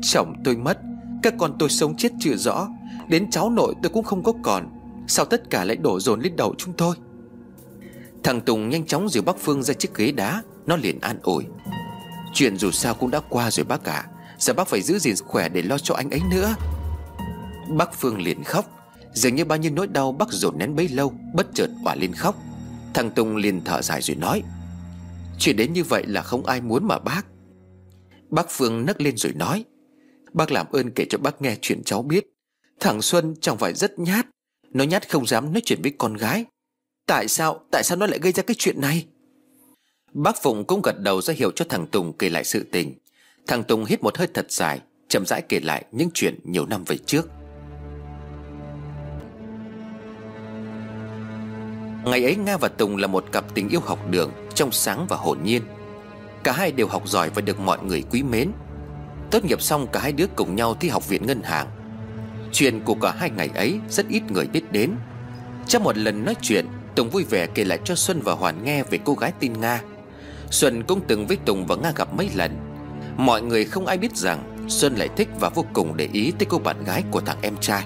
Chồng tôi mất, Các con tôi sống chết chưa rõ, Đến cháu nội tôi cũng không có còn. Sao tất cả lại đổ dồn lên đầu chúng tôi? Thằng Tùng nhanh chóng dìu bác Phương ra chiếc ghế đá, Nó liền an ủi. Chuyện dù sao cũng đã qua rồi bác ạ, Giờ bác phải giữ gìn sức khỏe để lo cho anh ấy nữa. Bác Phương liền khóc, Dường như bao nhiêu nỗi đau bác dồn nén bấy lâu, Bất chợt quả lên khóc. Thằng Tùng liền thở dài rồi nói Chuyện đến như vậy là không ai muốn mà bác. Bác Phương nấc lên rồi nói Bác làm ơn kể cho bác nghe chuyện cháu biết. Thằng Xuân chẳng phải rất nhát Nó nhát không dám nói chuyện với con gái. Tại sao, tại sao nó lại gây ra cái chuyện này? Bác Phụng cũng gật đầu ra hiệu cho thằng Tùng kể lại sự tình. Thằng Tùng hít một hơi thật dài chậm rãi kể lại những chuyện nhiều năm về trước. Ngày ấy Nga và Tùng là một cặp tình yêu học đường, Trong sáng và hồn nhiên. Cả hai đều học giỏi và được mọi người quý mến. Tốt nghiệp xong, cả hai đứa cùng nhau thi học viện ngân hàng. Chuyện của cả hai ngày ấy rất ít người biết đến. Trong một lần nói chuyện, Tùng vui vẻ kể lại cho Xuân và Hoàn nghe về cô gái tin Nga. Xuân cũng từng với Tùng và Nga gặp mấy lần. Mọi người không ai biết rằng Xuân lại thích và vô cùng để ý tới cô bạn gái của thằng em trai.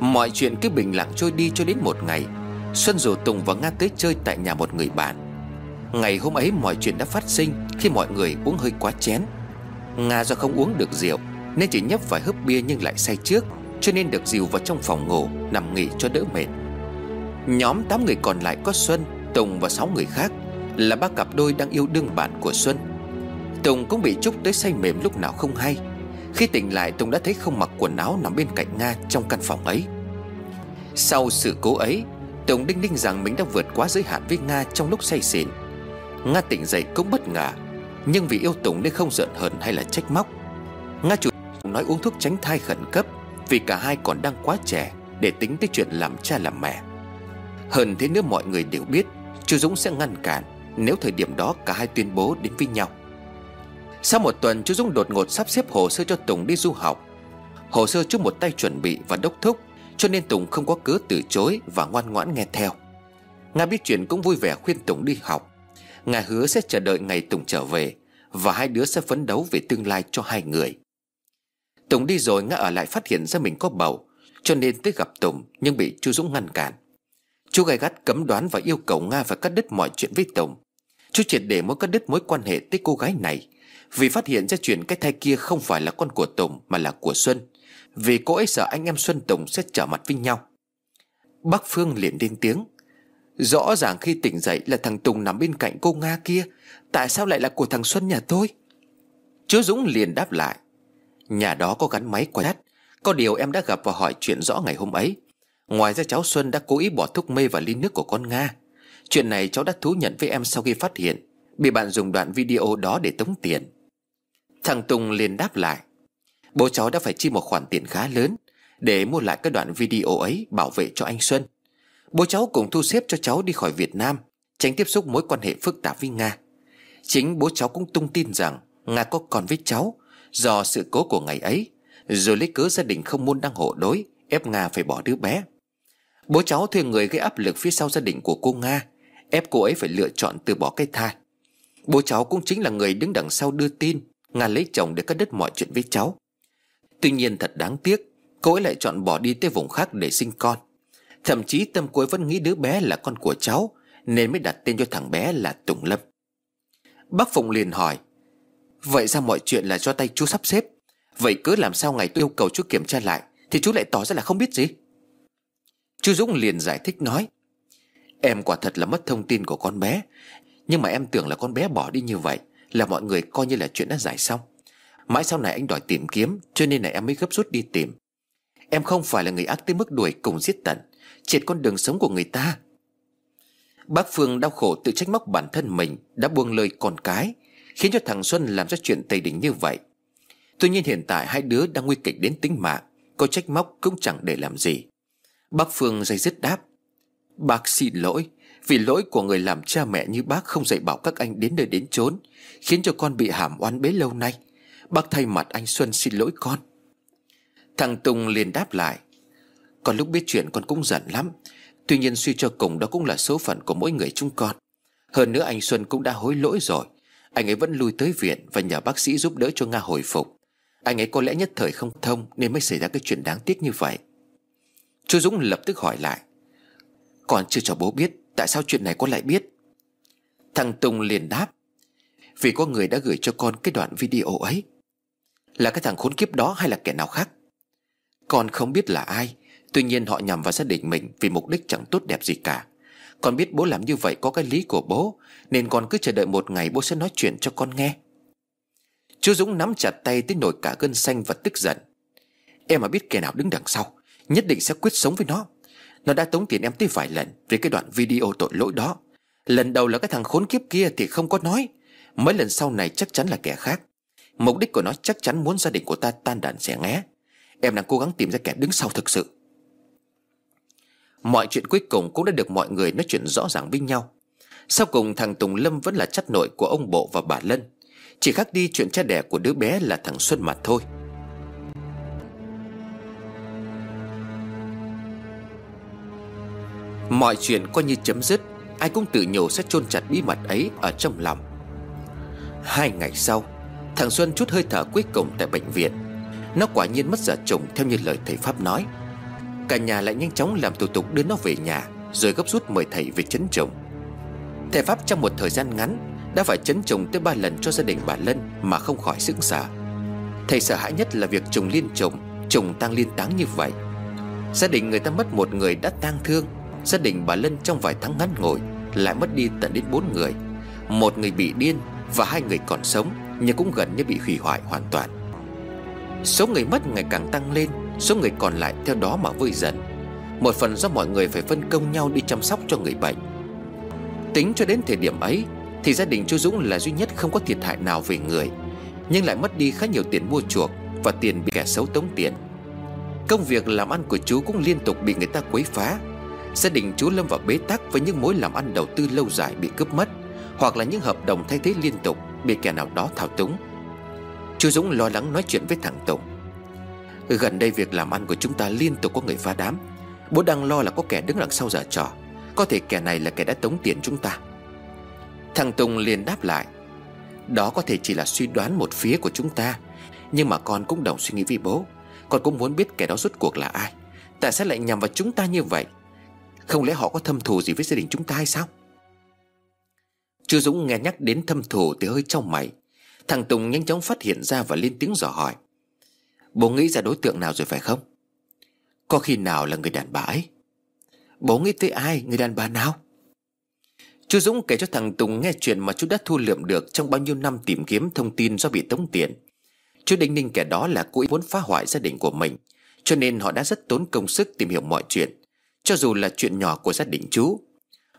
Mọi chuyện cứ bình lặng trôi đi cho đến một ngày Xuân rủ Tùng và Nga tới chơi tại nhà một người bạn. Ngày hôm ấy mọi chuyện đã phát sinh Khi mọi người uống hơi quá chén. Nga do không uống được rượu, Nên chỉ nhấp vài hớp bia nhưng lại say trước, Cho nên được dìu vào trong phòng ngủ, Nằm nghỉ cho đỡ mệt. Nhóm 8 người còn lại có Xuân, Tùng và 6 người khác Là ba cặp đôi đang yêu đương bạn của Xuân. Tùng cũng bị Trúc tới say mềm lúc nào không hay. Khi tỉnh lại, Tùng đã thấy không mặc quần áo nằm bên cạnh Nga trong căn phòng ấy. Sau sự cố ấy Tùng đinh ninh rằng mình đã vượt quá giới hạn với Nga trong lúc say xỉn. Nga tỉnh dậy cũng bất ngờ, Nhưng vì yêu Tùng nên không giận hờn hay là trách móc. Nga chủ nói uống thuốc tránh thai khẩn cấp Vì cả hai còn đang quá trẻ Để tính tới chuyện làm cha làm mẹ. Hơn thế nữa mọi người đều biết, Chú Dũng sẽ ngăn cản Nếu thời điểm đó cả hai tuyên bố đến với nhau. Sau một tuần, chú Dũng đột ngột sắp xếp hồ sơ cho Tùng đi du học. Hồ sơ chú một tay chuẩn bị và đốc thúc cho nên Tùng không có cớ từ chối Và ngoan ngoãn nghe theo. Nga biết chuyện cũng vui vẻ khuyên Tùng đi học. Nga hứa sẽ chờ đợi ngày Tùng trở về Và hai đứa sẽ phấn đấu về tương lai cho hai người. Tùng đi rồi Nga ở lại phát hiện ra mình có bầu, Cho nên tới gặp Tùng Nhưng bị chú Dũng ngăn cản. Chú gai gắt cấm đoán và yêu cầu Nga phải cắt đứt mọi chuyện với Tùng. Chú triệt để muốn cắt đứt mối quan hệ tới cô gái này Vì phát hiện ra chuyện cái thai kia không phải là con của Tùng Mà là của Xuân. Vì cô ấy sợ anh em Xuân Tùng sẽ trở mặt với nhau. Bác Phương liền lên tiếng. Rõ ràng khi tỉnh dậy là thằng Tùng nằm bên cạnh cô Nga kia. Tại sao lại là của thằng Xuân nhà tôi? Chú Dũng liền đáp lại. Nhà đó có gắn máy quay Có điều em đã gặp và hỏi chuyện rõ ngày hôm ấy. Ngoài ra cháu Xuân đã cố ý bỏ thuốc mê vào ly nước của con Nga. Chuyện này cháu đã thú nhận với em sau khi phát hiện. Bị bạn dùng đoạn video đó để tống tiền. Thằng Tùng liền đáp lại. Bố cháu đã phải chi một khoản tiền khá lớn Để mua lại các đoạn video ấy bảo vệ cho anh Xuân. Bố cháu cũng thu xếp cho cháu đi khỏi Việt Nam, Tránh tiếp xúc mối quan hệ phức tạp với Nga. Chính bố cháu cũng tung tin rằng Nga có con với cháu Do sự cố của ngày ấy, Rồi lấy cớ gia đình không muốn đăng hộ đối, Ép Nga phải bỏ đứa bé. Bố cháu thuê người gây áp lực phía sau gia đình của cô Nga, Ép cô ấy phải lựa chọn từ bỏ cái thai. Bố cháu cũng chính là người đứng đằng sau đưa tin Nga lấy chồng để cắt đứt mọi chuyện với cháu. Tuy nhiên thật đáng tiếc, Cô ấy lại chọn bỏ đi tới vùng khác để sinh con. Thậm chí tâm cuối vẫn nghĩ đứa bé là con của cháu, Nên mới đặt tên cho thằng bé là Tùng Lâm. Bác Phụng liền hỏi, Vậy ra mọi chuyện là do tay chú sắp xếp? Vậy cứ làm sao ngày tôi yêu cầu chú kiểm tra lại, Thì chú lại tỏ ra là không biết gì? Chú Dũng liền giải thích nói, Em quả thật là mất thông tin của con bé, Nhưng mà em tưởng là con bé bỏ đi như vậy Là mọi người coi như là chuyện đã giải xong. Mãi sau này anh đòi tìm kiếm, Cho nên là em mới gấp rút đi tìm. Em không phải là người ác tới mức đuổi cùng giết tận, Triệt con đường sống của người ta. Bác Phương đau khổ tự trách móc bản thân mình, Đã buông lời con cái, Khiến cho thằng Xuân làm ra chuyện tày đỉnh như vậy. Tuy nhiên hiện tại hai đứa đang nguy kịch đến tính mạng, Có trách móc cũng chẳng để làm gì. Bác Phương dây dứt đáp, Bác xin lỗi, Vì lỗi của người làm cha mẹ như bác không dạy bảo các anh đến nơi đến chốn, Khiến cho con bị hàm oan bế lâu nay. Bác thay mặt anh Xuân xin lỗi con. Thằng Tùng liền đáp lại. Con lúc biết chuyện con cũng giận lắm. Tuy nhiên suy cho cùng đó cũng là số phận của mỗi người chúng con. Hơn nữa anh Xuân cũng đã hối lỗi rồi. Anh ấy vẫn lui tới viện Và nhờ bác sĩ giúp đỡ cho Nga hồi phục. Anh ấy có lẽ nhất thời không thông Nên mới xảy ra cái chuyện đáng tiếc như vậy. Chú Dũng lập tức hỏi lại. Còn chưa cho bố biết, Tại sao chuyện này con lại biết? Thằng Tùng liền đáp. Vì có người đã gửi cho con cái đoạn video ấy. Là cái thằng khốn kiếp đó hay là kẻ nào khác? Con không biết là ai, Tuy nhiên họ nhằm vào gia đình mình Vì mục đích chẳng tốt đẹp gì cả. Con biết bố làm như vậy có cái lý của bố, Nên con cứ chờ đợi một ngày bố sẽ nói chuyện cho con nghe. Chú Dũng nắm chặt tay tới nổi cả gân xanh và tức giận. Em mà biết kẻ nào đứng đằng sau, Nhất định sẽ quyết sống với nó. Nó đã tống tiền em tới vài lần Vì cái đoạn video tội lỗi đó. Lần đầu là cái thằng khốn kiếp kia thì không có nói. Mấy lần sau này chắc chắn là kẻ khác. Mục đích của nó chắc chắn muốn gia đình của ta tan đàn xẻ nghé Em đang cố gắng tìm ra kẻ đứng sau thực sự. Mọi chuyện cuối cùng cũng đã được mọi người nói chuyện rõ ràng với nhau. Sau cùng, thằng Tùng Lâm vẫn là chất nội của ông Bộ và bà Lân. Chỉ khác đi chuyện cha đẻ của đứa bé là thằng Xuân mà thôi. Mọi chuyện coi như chấm dứt. Ai cũng tự nhủ sẽ chôn chặt bí mật ấy ở trong lòng. Hai ngày sau Thằng Xuân chút hơi thở cuối cùng tại bệnh viện. Nó quả nhiên mất giờ trùng theo như lời thầy Pháp nói. Cả nhà lại nhanh chóng làm thủ tục đưa nó về nhà, Rồi gấp rút mời thầy về chấn trùng. Thầy Pháp trong một thời gian ngắn Đã phải chấn trùng tới ba lần cho gia đình bà Lân Mà không khỏi sững sờ. Thầy sợ hãi nhất là việc trùng liên trùng Trùng tang liên táng như vậy. Gia đình người ta mất một người đã tang thương, Gia đình bà Lân trong vài tháng ngắn ngồi Lại mất đi tận đến bốn người. Một người bị điên Và hai người còn sống. Nhưng cũng gần như bị hủy hoại hoàn toàn. Số người mất ngày càng tăng lên, Số người còn lại theo đó mà vơi dần. Một phần do mọi người phải phân công nhau đi chăm sóc cho người bệnh. Tính cho đến thời điểm ấy, Thì gia đình chú Dũng là duy nhất không có thiệt hại nào về người, Nhưng lại mất đi khá nhiều tiền mua chuộc Và tiền bị kẻ xấu tống tiền. Công việc làm ăn của chú cũng liên tục bị người ta quấy phá. Gia đình chú lâm vào bế tắc với những mối làm ăn đầu tư lâu dài bị cướp mất, Hoặc là những hợp đồng thay thế liên tục bị kẻ nào đó thao túng. Chú Dũng lo lắng nói chuyện với thằng Tùng. Gần đây việc làm ăn của chúng ta liên tục có người phá đám. Bố đang lo là có kẻ đứng đằng sau giờ trò. Có thể kẻ này là kẻ đã tống tiền chúng ta. Thằng Tùng liền đáp lại. Đó có thể chỉ là suy đoán một phía của chúng ta. Nhưng mà con cũng đồng suy nghĩ với bố. Con cũng muốn biết kẻ đó rốt cuộc là ai. Tại sao lại nhằm vào chúng ta như vậy? Không lẽ họ có thâm thù gì với gia đình chúng ta hay sao? Chú Dũng nghe nhắc đến thâm thủ thì hơi trong mày. Thằng Tùng nhanh chóng phát hiện ra và lên tiếng dò hỏi. Bố nghĩ ra đối tượng nào rồi phải không? Có khi nào là người đàn bà ấy? Bố nghĩ tới ai, Người đàn bà nào? Chú Dũng kể cho thằng Tùng nghe chuyện mà chú đã thu lượm được Trong bao nhiêu năm tìm kiếm thông tin do bị tống tiền. Chú đinh ninh kẻ đó là cố ý muốn phá hoại gia đình của mình, Cho nên họ đã rất tốn công sức tìm hiểu mọi chuyện. Cho dù là chuyện nhỏ của gia đình chú,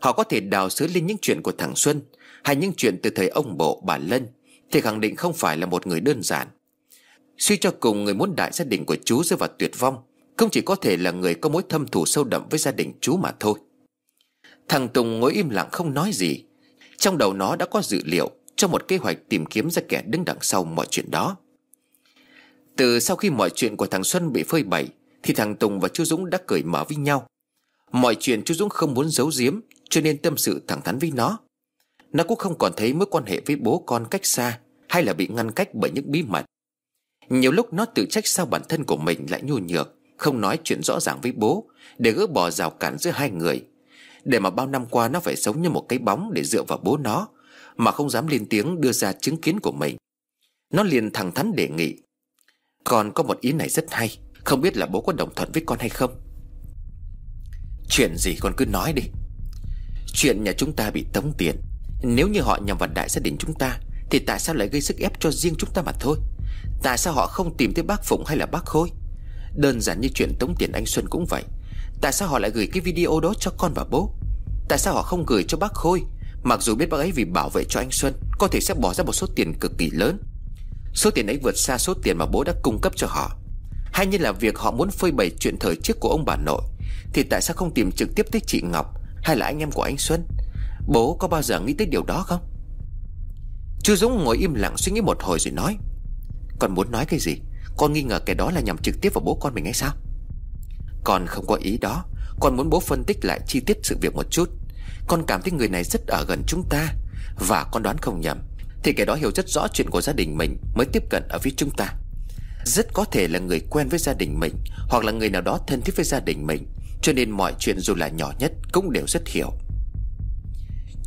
Họ có thể đào sới lên những chuyện của thằng Xuân hay những chuyện từ thời ông bộ, bà Lân, Thì khẳng định không phải là một người đơn giản. Suy cho cùng, người muốn đại gia đình của chú rơi vào tuyệt vong, Không chỉ có thể là người có mối thâm thù sâu đậm với gia đình chú mà thôi. Thằng Tùng ngồi im lặng không nói gì. Trong đầu nó đã có dự liệu Cho một kế hoạch tìm kiếm ra kẻ đứng đằng sau mọi chuyện đó. Từ sau khi mọi chuyện của thằng Xuân bị phơi bày, Thì thằng Tùng và chú Dũng đã cởi mở với nhau. Mọi chuyện chú Dũng không muốn giấu giếm, Cho nên tâm sự thẳng thắn với nó. Nó cũng không còn thấy mối quan hệ với bố con cách xa Hay là bị ngăn cách bởi những bí mật. Nhiều lúc nó tự trách sao bản thân của mình lại nhu nhược, Không nói chuyện rõ ràng với bố, Để gỡ bỏ rào cản giữa hai người. Để mà bao năm qua nó phải sống như một cái bóng Để dựa vào bố nó, Mà không dám lên tiếng đưa ra chứng kiến của mình. Nó liền thẳng thắn đề nghị, con có một ý này rất hay, Không biết là bố có đồng thuận với con hay không? Chuyện gì con cứ nói đi. Chuyện nhà chúng ta bị tống tiền nếu như họ nhằm vào đại gia đình chúng ta, Thì tại sao lại gây sức ép cho riêng chúng ta mà thôi? Tại sao họ không tìm tới bác Phụng hay là bác Khôi? Đơn giản như chuyện tống tiền anh Xuân cũng vậy. Tại sao họ lại gửi cái video đó cho con và bố? Tại sao họ không gửi cho bác Khôi? Mặc dù biết bác ấy vì bảo vệ cho anh Xuân, Có thể sẽ bỏ ra một số tiền cực kỳ lớn. Số tiền ấy vượt xa số tiền mà bố đã cung cấp cho họ. Hay như là việc họ muốn phơi bày chuyện thời trước của ông bà nội, Thì tại sao không tìm trực tiếp tới chị Ngọc Hay là anh em của anh Xuân? Bố có bao giờ nghĩ tới điều đó không? Chú Dũng ngồi im lặng suy nghĩ một hồi rồi nói, con muốn nói cái gì? Con nghi ngờ kẻ đó là nhằm trực tiếp vào bố con mình hay sao? Con không có ý đó. Con muốn bố phân tích lại chi tiết sự việc một chút. Con cảm thấy người này rất ở gần chúng ta. Và con đoán không nhầm, Thì kẻ đó hiểu rất rõ chuyện của gia đình mình Mới tiếp cận ở phía chúng ta. Rất có thể là người quen với gia đình mình, Hoặc là người nào đó thân thiết với gia đình mình. Cho nên mọi chuyện dù là nhỏ nhất Cũng đều rất hiểu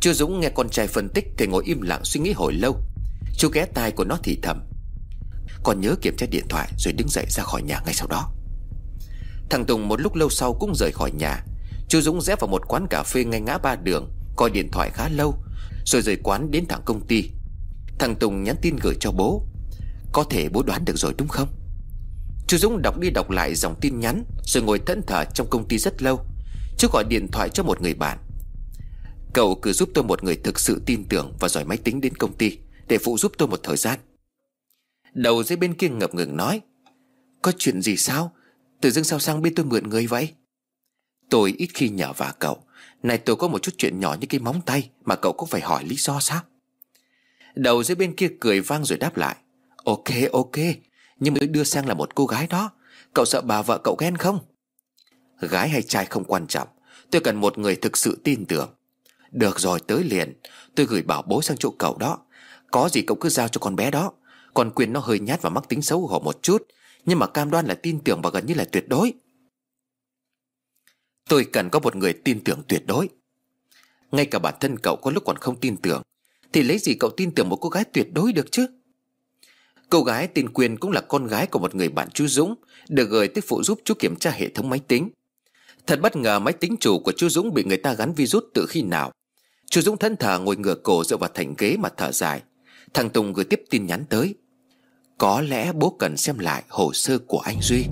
chú Dũng nghe con trai phân tích Thì ngồi im lặng suy nghĩ hồi lâu. Chú ghé tai của nó thì thầm. Còn nhớ kiểm tra điện thoại rồi đứng dậy ra khỏi nhà ngay sau đó. Thằng Tùng một lúc lâu sau cũng rời khỏi nhà. Chú Dũng rẽ vào một quán cà phê ngay ngã ba đường Coi điện thoại khá lâu, Rồi rời quán đến thẳng công ty. Thằng Tùng nhắn tin gửi cho bố. Có thể bố đoán được rồi đúng không? Chú Dũng đọc đi đọc lại dòng tin nhắn, Rồi ngồi thẫn thờ trong công ty rất lâu. Chú gọi điện thoại cho một người bạn. Cậu cứ giúp tôi một người thực sự tin tưởng Và giỏi máy tính đến công ty, Để phụ giúp tôi một thời gian. Đầu dưới bên kia ngập ngừng nói, Có chuyện gì sao? Tự dưng sao sang bên tôi mượn người vậy? Tôi ít khi nhờ vả cậu. Này, tôi có một chút chuyện nhỏ như cái móng tay Mà cậu cũng phải hỏi lý do sao? Đầu dưới bên kia cười vang rồi đáp lại, Ok ok, Nhưng mà đưa sang là một cô gái đó. Cậu sợ bà vợ cậu ghen không? Gái hay trai không quan trọng, Tôi cần một người thực sự tin tưởng. Được rồi, tới liền. Tôi gửi bảo bố sang chỗ cậu đó. Có gì cậu cứ giao cho con bé đó. Còn quyền nó hơi nhát và mắc tính xấu hổ một chút, Nhưng mà cam đoan là tin tưởng và gần như là tuyệt đối. Tôi cần có một người tin tưởng tuyệt đối. Ngay cả bản thân cậu có lúc còn không tin tưởng, Thì lấy gì cậu tin tưởng một cô gái tuyệt đối được chứ? Cô gái tên Quyên cũng là con gái của một người bạn chú Dũng, Được gửi tới phụ giúp chú kiểm tra hệ thống máy tính. Thật bất ngờ máy tính chủ của chú Dũng bị người ta gắn virus từ khi nào. Chú Dũng thân thờ ngồi ngửa cổ dựa vào thành ghế mà thở dài. Thằng Tùng gửi tiếp tin nhắn tới. Có lẽ bố cần xem lại hồ sơ của anh Duy.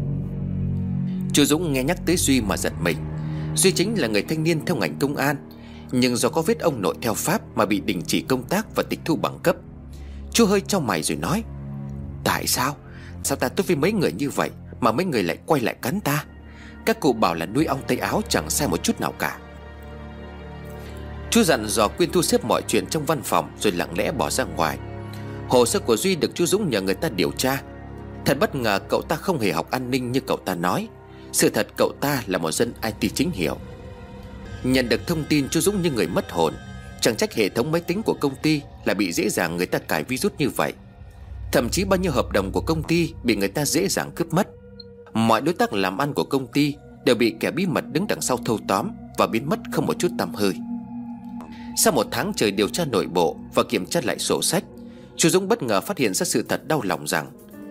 Chú Dũng nghe nhắc tới Duy mà giật mình. Duy chính là người thanh niên theo ngành công an, Nhưng do có vết ông nội theo Pháp Mà bị đình chỉ công tác và tịch thu bằng cấp. Chú hơi trong mày rồi nói, Tại sao? Sao ta tốt với mấy người như vậy Mà mấy người lại quay lại cắn ta? Các cụ bảo là nuôi ong tây áo chẳng sai một chút nào cả. Chú dặn dò Quyên thu xếp mọi chuyện trong văn phòng Rồi lặng lẽ bỏ ra ngoài. Hồ sơ của Duy được chú Dũng nhờ người ta điều tra. Thật bất ngờ cậu ta không hề học an ninh như cậu ta nói. Sự thật cậu ta là một dân IT chính hiệu. Nhận được thông tin chú Dũng như người mất hồn, Chẳng trách hệ thống máy tính của công ty Là bị dễ dàng người ta cài virus như vậy. Thậm chí bao nhiêu hợp đồng của công ty Bị người ta dễ dàng cướp mất. Mọi đối tác làm ăn của công ty Đều bị kẻ bí mật đứng đằng sau thâu tóm Và biến mất không một chút tăm hơi. Sau một tháng trời điều tra nội bộ Và kiểm tra lại sổ sách, Chú Dũng bất ngờ phát hiện ra sự thật đau lòng rằng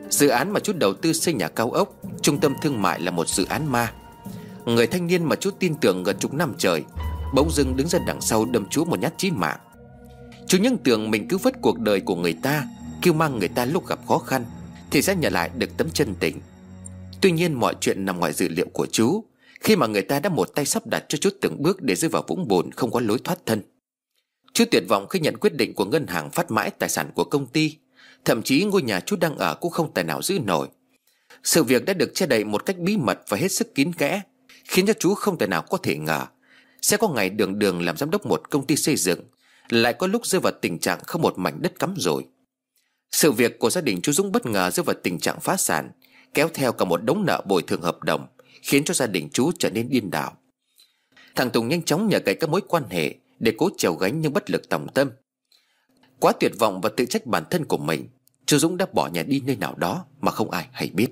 Dự án mà chú đầu tư xây nhà cao ốc, Trung tâm thương mại là một dự án ma. Người thanh niên mà chú tin tưởng gần chục năm trời, Bỗng dưng đứng ra đằng sau đâm chú một nhát chí mạng. Chú nhân tưởng mình cứ vất cuộc đời của người ta, Kêu mang người ta lúc gặp khó khăn, Thì sẽ nhận lại được tấm chân tình. Tuy nhiên mọi chuyện nằm ngoài dự liệu của chú, Khi mà người ta đã một tay sắp đặt cho chú từng bước Để rơi vào vũng bùn không có lối thoát thân. Chú tuyệt vọng khi nhận quyết định của ngân hàng phát mãi tài sản của công ty. Thậm chí ngôi nhà chú đang ở cũng không tài nào giữ nổi. Sự việc đã được che đậy một cách bí mật và hết sức kín kẽ, Khiến cho chú không thể nào có thể ngờ. Sẽ có ngày đường đường làm giám đốc một công ty xây dựng, Lại có lúc rơi vào tình trạng không một mảnh đất cắm rồi Sự việc của gia đình chú Dũng bất ngờ rơi vào tình trạng phá sản, Kéo theo cả một đống nợ bồi thường hợp đồng, Khiến cho gia đình chú trở nên điên đảo. Thằng Tùng nhanh chóng nhờ cậy các mối quan hệ để cố trèo gánh nhưng bất lực tòng tâm. Quá tuyệt vọng và tự trách bản thân của mình Chú Dũng đã bỏ nhà đi nơi nào đó Mà không ai hay biết.